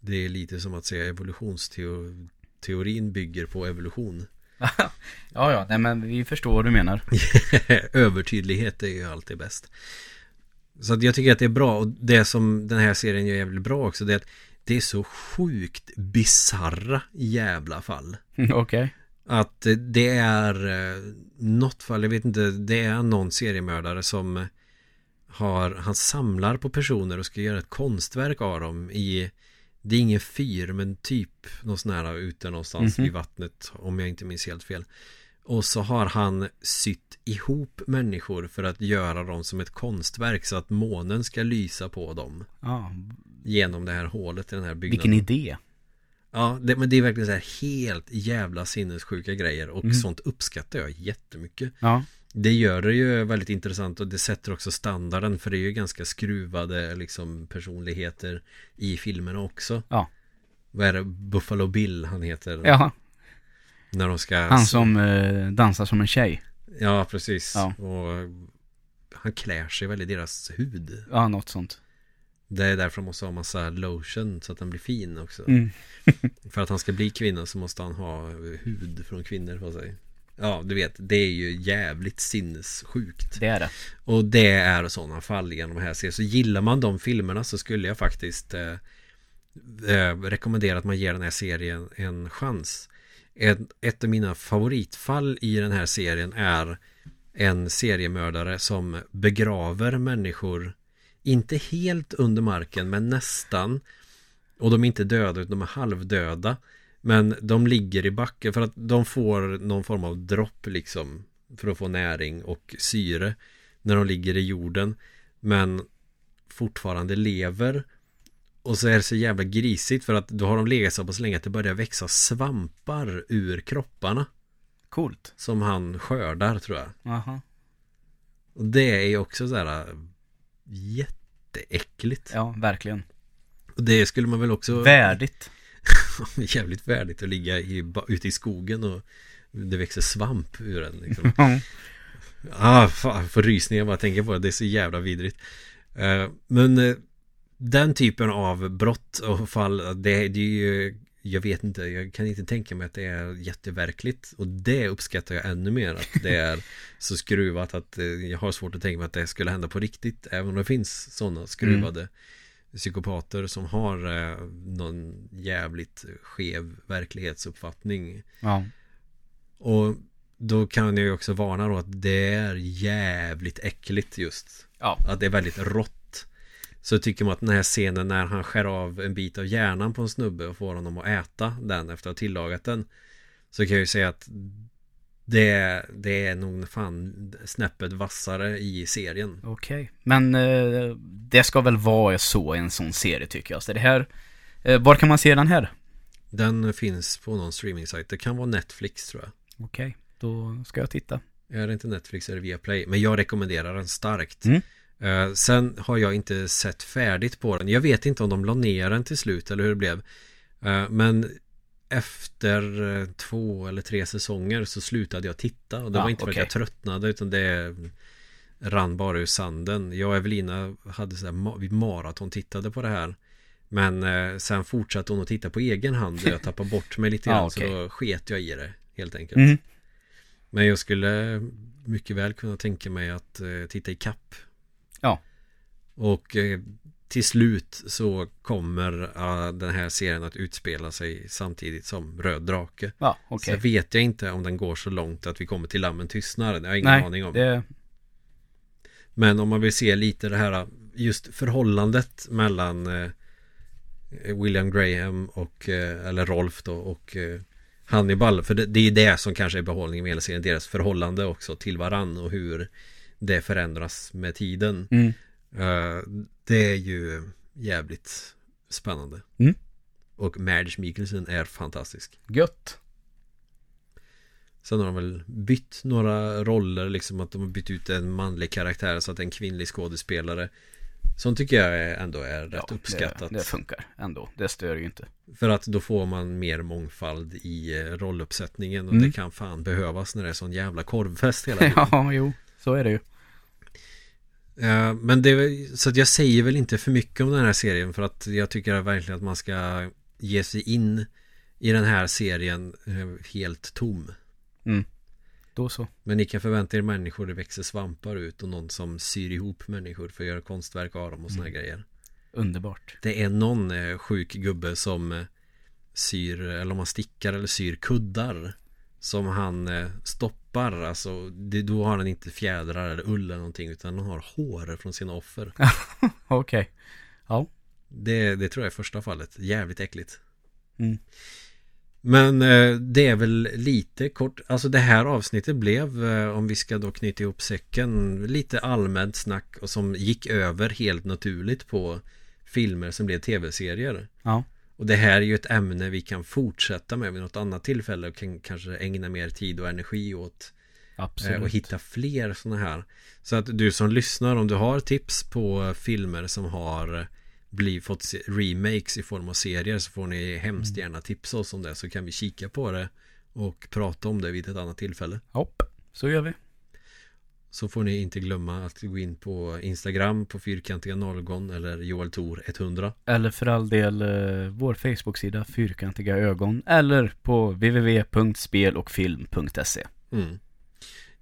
Det är lite som att säga evolutionsteorin bygger på evolution. ja, ja. Nej, men vi förstår vad du menar. Övertydlighet är ju alltid bäst. Så att jag tycker att det är bra och det som den här serien gör jävligt bra också det är att det är så sjukt bizarra jävla fall. Okej. Att det är eh, något fall, jag vet inte, det är någon seriemördare som har, han samlar på personer och ska göra ett konstverk av dem i Det är ingen fyr men typ någon sån här ute någonstans Mhm. vid vattnet om jag inte minns helt fel. Och så har han sytt ihop människor för att göra dem som ett konstverk så att månen ska lysa på dem Ja, genom det här hålet i den här byggnaden. vilken idé. Ja, det, men det är verkligen så här helt jävla sinnessjuka grejer och Mm. sånt uppskattar jag jättemycket. Ja, Det gör det ju väldigt intressant och det sätter också standarden för det är ju ganska skruvade liksom personligheter i filmerna också. Ja. Vad är det? Buffalo Bill han heter. Jaha. När de ska... Han som eh, dansar som en tjej. Ja, precis. Ja. Och han klär sig väl i deras hud. Ja, något sånt. Det är därför de måste ha massa lotion så att den blir fin också. Mm. För att han ska bli kvinna så måste han ha hud från kvinnor på sig. Ja, du vet, det är ju jävligt sinnessjukt. Det är det. Och det är sådana fall genom här serien. Så gillar man de filmerna så skulle jag faktiskt eh, eh, rekommendera att man ger den här serien en chans. Ett, ett av mina favoritfall i den här serien är en seriemördare som begraver människor inte helt under marken men nästan och de är inte döda utan de är halvdöda men de ligger i backen för att de får någon form av dropp liksom för att få näring och syre när de ligger i jorden men fortfarande lever och så är det så jävla grisigt för att då har de legat så pass länge att det börjar växa svampar ur kropparna Coolt. som han skördar tror jag. Jaha. Och det är ju också så här äh, jätteäckligt. Ja, verkligen. Och det skulle man väl också Värdigt. jävligt värdigt att ligga i, ute i skogen och det växer svamp ur den liksom. Ja. Ah, fan, får rysningar bara jag tänker på det. Det är så jävla vidrigt. Eh, men eh, den typen av brott och fall, det, det är ju jag vet inte, jag kan inte tänka mig att det är jätteverkligt och det uppskattar jag ännu mer att det är så skruvat att eh, jag har svårt att tänka mig att det skulle hända på riktigt även om det finns sådana skruvade psykopater som har eh, någon jävligt skev verklighetsuppfattning ja. och då kan jag ju också varna då att det är jävligt äckligt just. Ja. Att det är väldigt rått. Så tycker man att den här scenen när han skär av en bit av hjärnan på en snubbe och får honom att äta den efter att ha tillagat den. Så kan jag ju säga att det, det är nog fan snäppet vassare i serien. Okej. Men eh, det ska väl vara så i en sån serie tycker jag. Så det här... Eh, var kan man se den här? Den finns på någon streaming-sajt. Det kan vara Netflix tror jag. Okej, då ska jag titta. Är det inte Netflix eller Viaplay? Men jag rekommenderar den starkt. Mm. Eh, sen har jag inte sett färdigt på den. Jag vet inte om de la ner den till slut eller hur det blev. Eh, men efter eh, två eller tre säsonger så slutade jag titta. Och det Ah, var inte för okej. att jag tröttnade utan det rann bara ur sanden. Jag och Evelina hade så här, vi maraton tittade på det här. Men eh, sen fortsatte hon att titta på egen hand och jag tappade bort mig lite Ah, grann. okej. Så då sket jag i det helt enkelt. Mm. Men jag skulle mycket väl kunna tänka mig att eh, titta i kapp. Ja. Och eh, till slut så kommer eh, den här serien att utspela sig samtidigt som Röd Drake. Ja, Så okej. vet jag inte om den går så långt att vi kommer till Lammen tystnar. Det har jag ingen Nej, aning om. det... Men om man vill se lite det här just förhållandet mellan eh, William Graham och eh, eller Rolf då och Hannibal. För det, det är det som kanske är behållningen med hela serien. Deras förhållande också till varann och hur det förändras med tiden. Mm. Eh, det är ju jävligt spännande. Mm. Och Mads Mikkelsen är fantastisk. Gött. Sen har de väl bytt några roller, liksom att de har bytt ut en manlig karaktär så att en kvinnlig skådespelare. Sånt tycker jag ändå är rätt Ja, uppskattat. Det, det funkar ändå. Det stör ju inte. För att då får man mer mångfald i eh, rolluppsättningen och Mm. det kan fan behövas när det är sån jävla korvfest hela tiden. ja, jo. Så är det ju. Eh, Men det så att jag säger väl inte för mycket om den här serien för att jag tycker verkligen att man ska ge sig in i den här serien eh, helt tom. Mm. Då så. Men ni kan förvänta er människor, det växer svampar ut och någon som syr ihop människor för att göra konstverk av dem och såna här grejer. Underbart. Det är någon eh, sjuk gubbe som syr, eller om man stickar eller syr kuddar som han eh, stoppar. Alltså, det, då har han inte fjädrar eller ull eller någonting utan han har hår från sina offer. Okej. Ja. Det, det tror jag är första fallet. Jävligt äckligt. Mm. Men eh, det är väl lite kort, alltså det här avsnittet blev, eh, om vi ska då knyta ihop säcken, lite allmänt snack och som gick över helt naturligt på filmer som blev tv-serier. Ja. Och det här är ju ett ämne vi kan fortsätta med vid något annat tillfälle och kan kanske ägna mer tid och energi åt. Absolut. Eh, och hitta fler sådana här. Så att du som lyssnar, om du har tips på filmer som har blivit, fått remakes i form av serier så får ni hemskt Mm. gärna tipsa oss om det så kan vi kika på det och prata om det vid ett annat tillfälle. Hopp, så gör vi. Så får ni inte glömma att gå in på Instagram på fyrkantiga nollgon eller Joel Tor 100. Eller för all del eh, vår Facebook-sida Fyrkantiga ögon. Eller på www.spelochfilm.se. Mm.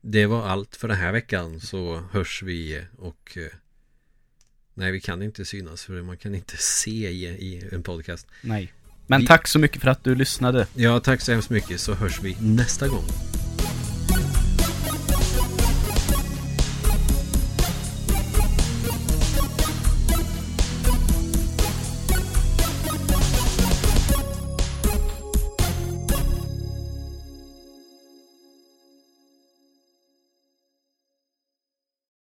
Det var allt för den här veckan så hörs vi och eh, Nej vi kan inte synas för man kan inte se i, i en podcast Nej. Men Vi- tack så mycket för att du lyssnade. Ja tack så hemskt mycket så hörs vi nästa gång